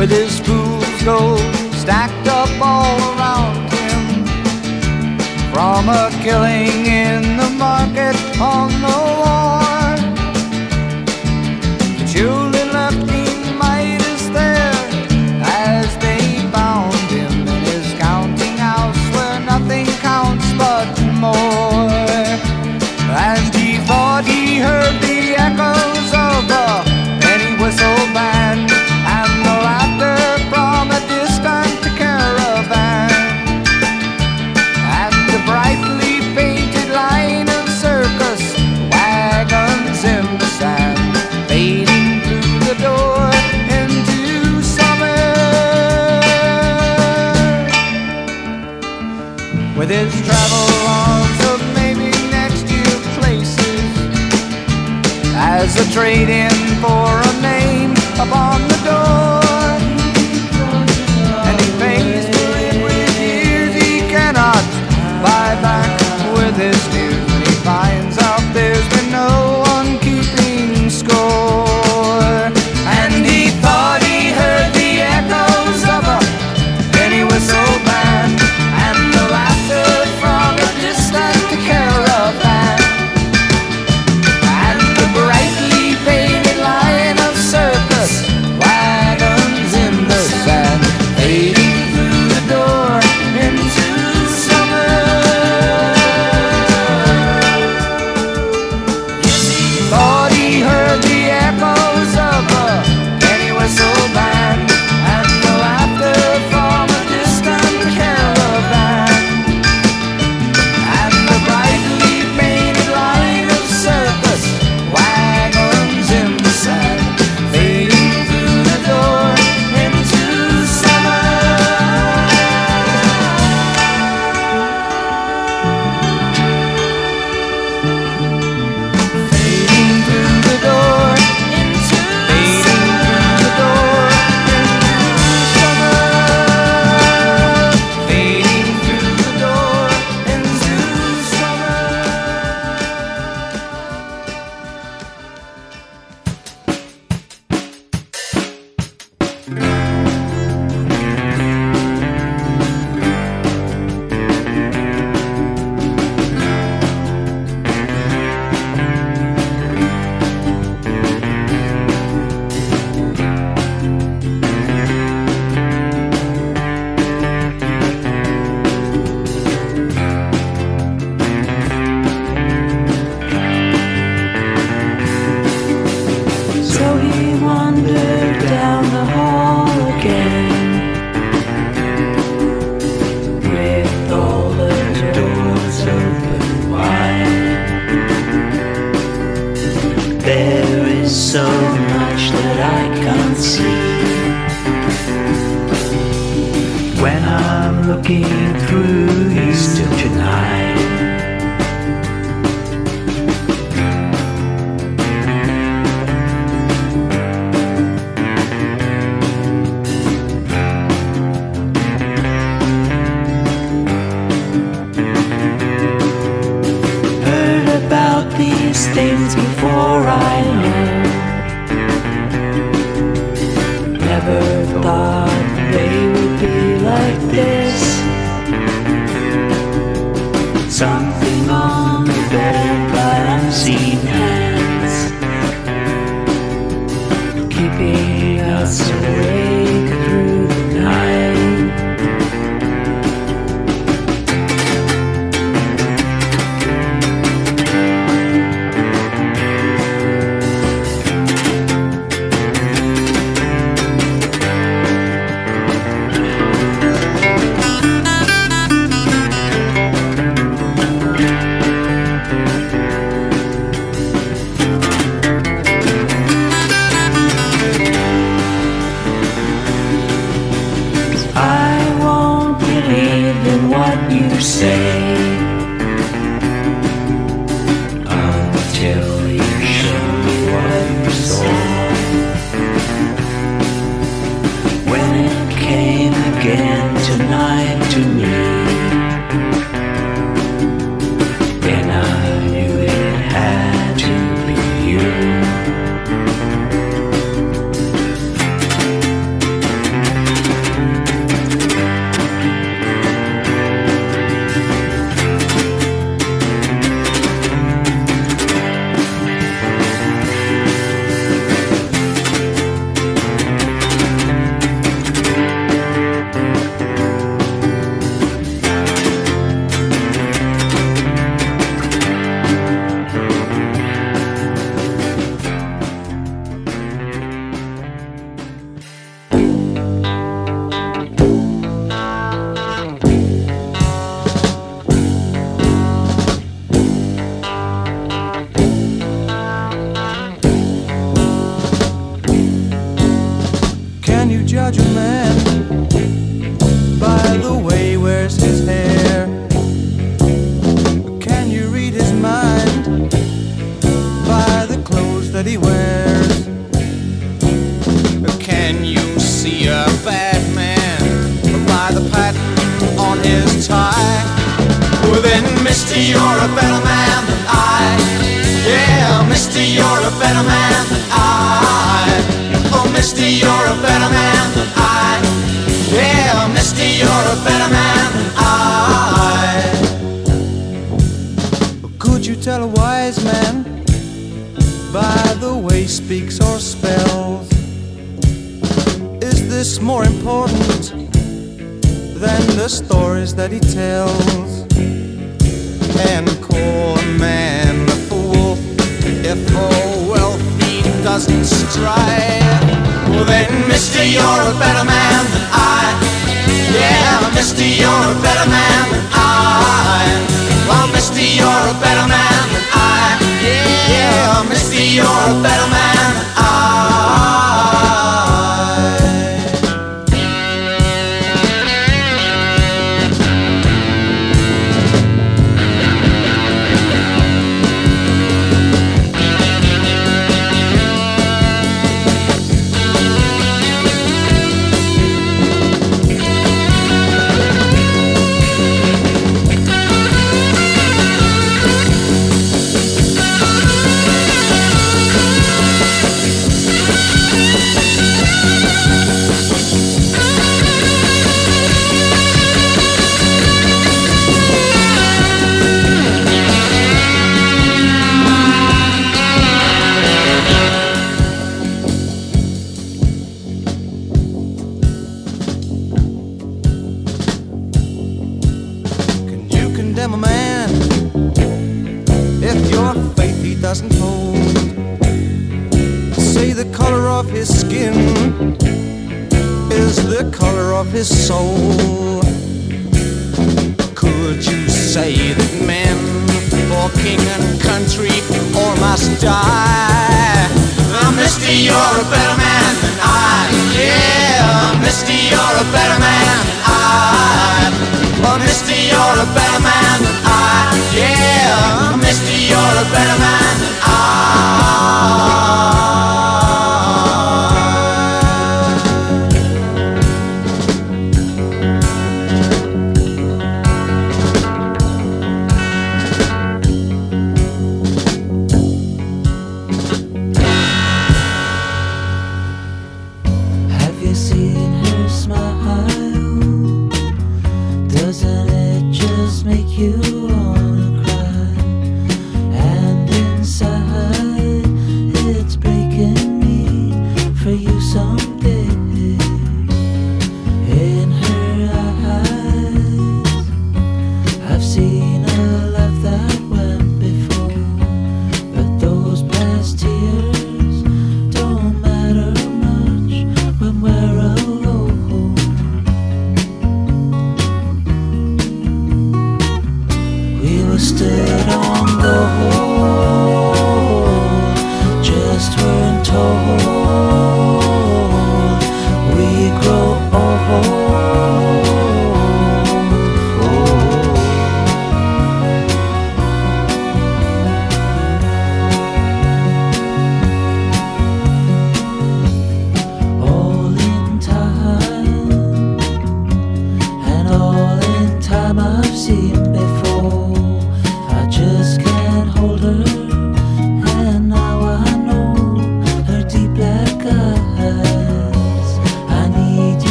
J: with his fool's gold stacked up all around him. From a killing in the market on the wall. his travel logs so maybe next year places. As a trade-in for a name upon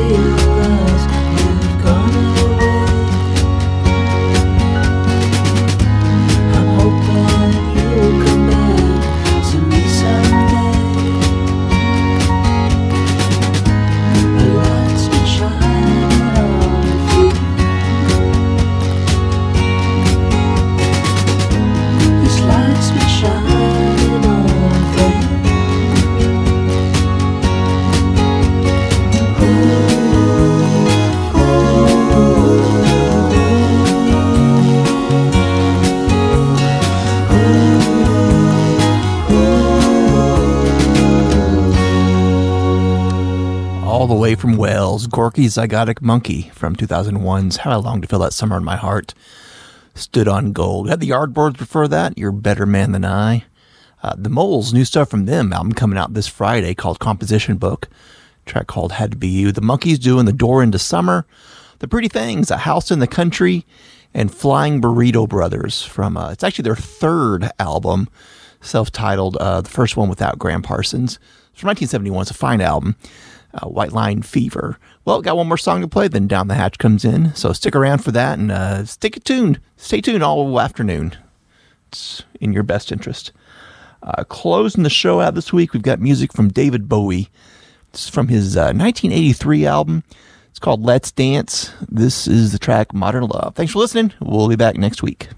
L: I
D: Wales, Gorky Zygotic Mynci from 2001's How I Long to Feel That Summer in My Heart. Stood on Gold. Had the Yardbirds before that, You're Better Man Than I. Uh, the Moles, new stuff from them, album coming out this Friday called Composition Book. Track called Had to Be You. The Monkees doing The Door into Summer. The Pretty Things, A House in the Country, and Flying Burrito Brothers from, uh, it's actually their third album, self titled, uh, the first one without Gram Parsons. It's from 1971. It's a fine album. Uh, White Line Fever. Well, got one more song to play, then Down the Hatch comes in. So stick around for that and uh, stay tuned. Stay tuned all afternoon. It's in your best interest. Uh, closing the show out this week, we've got music from David Bowie. Is from his uh, 1983 album. It's called Let's Dance. This is the track Modern Love. Thanks for listening. We'll be back next week.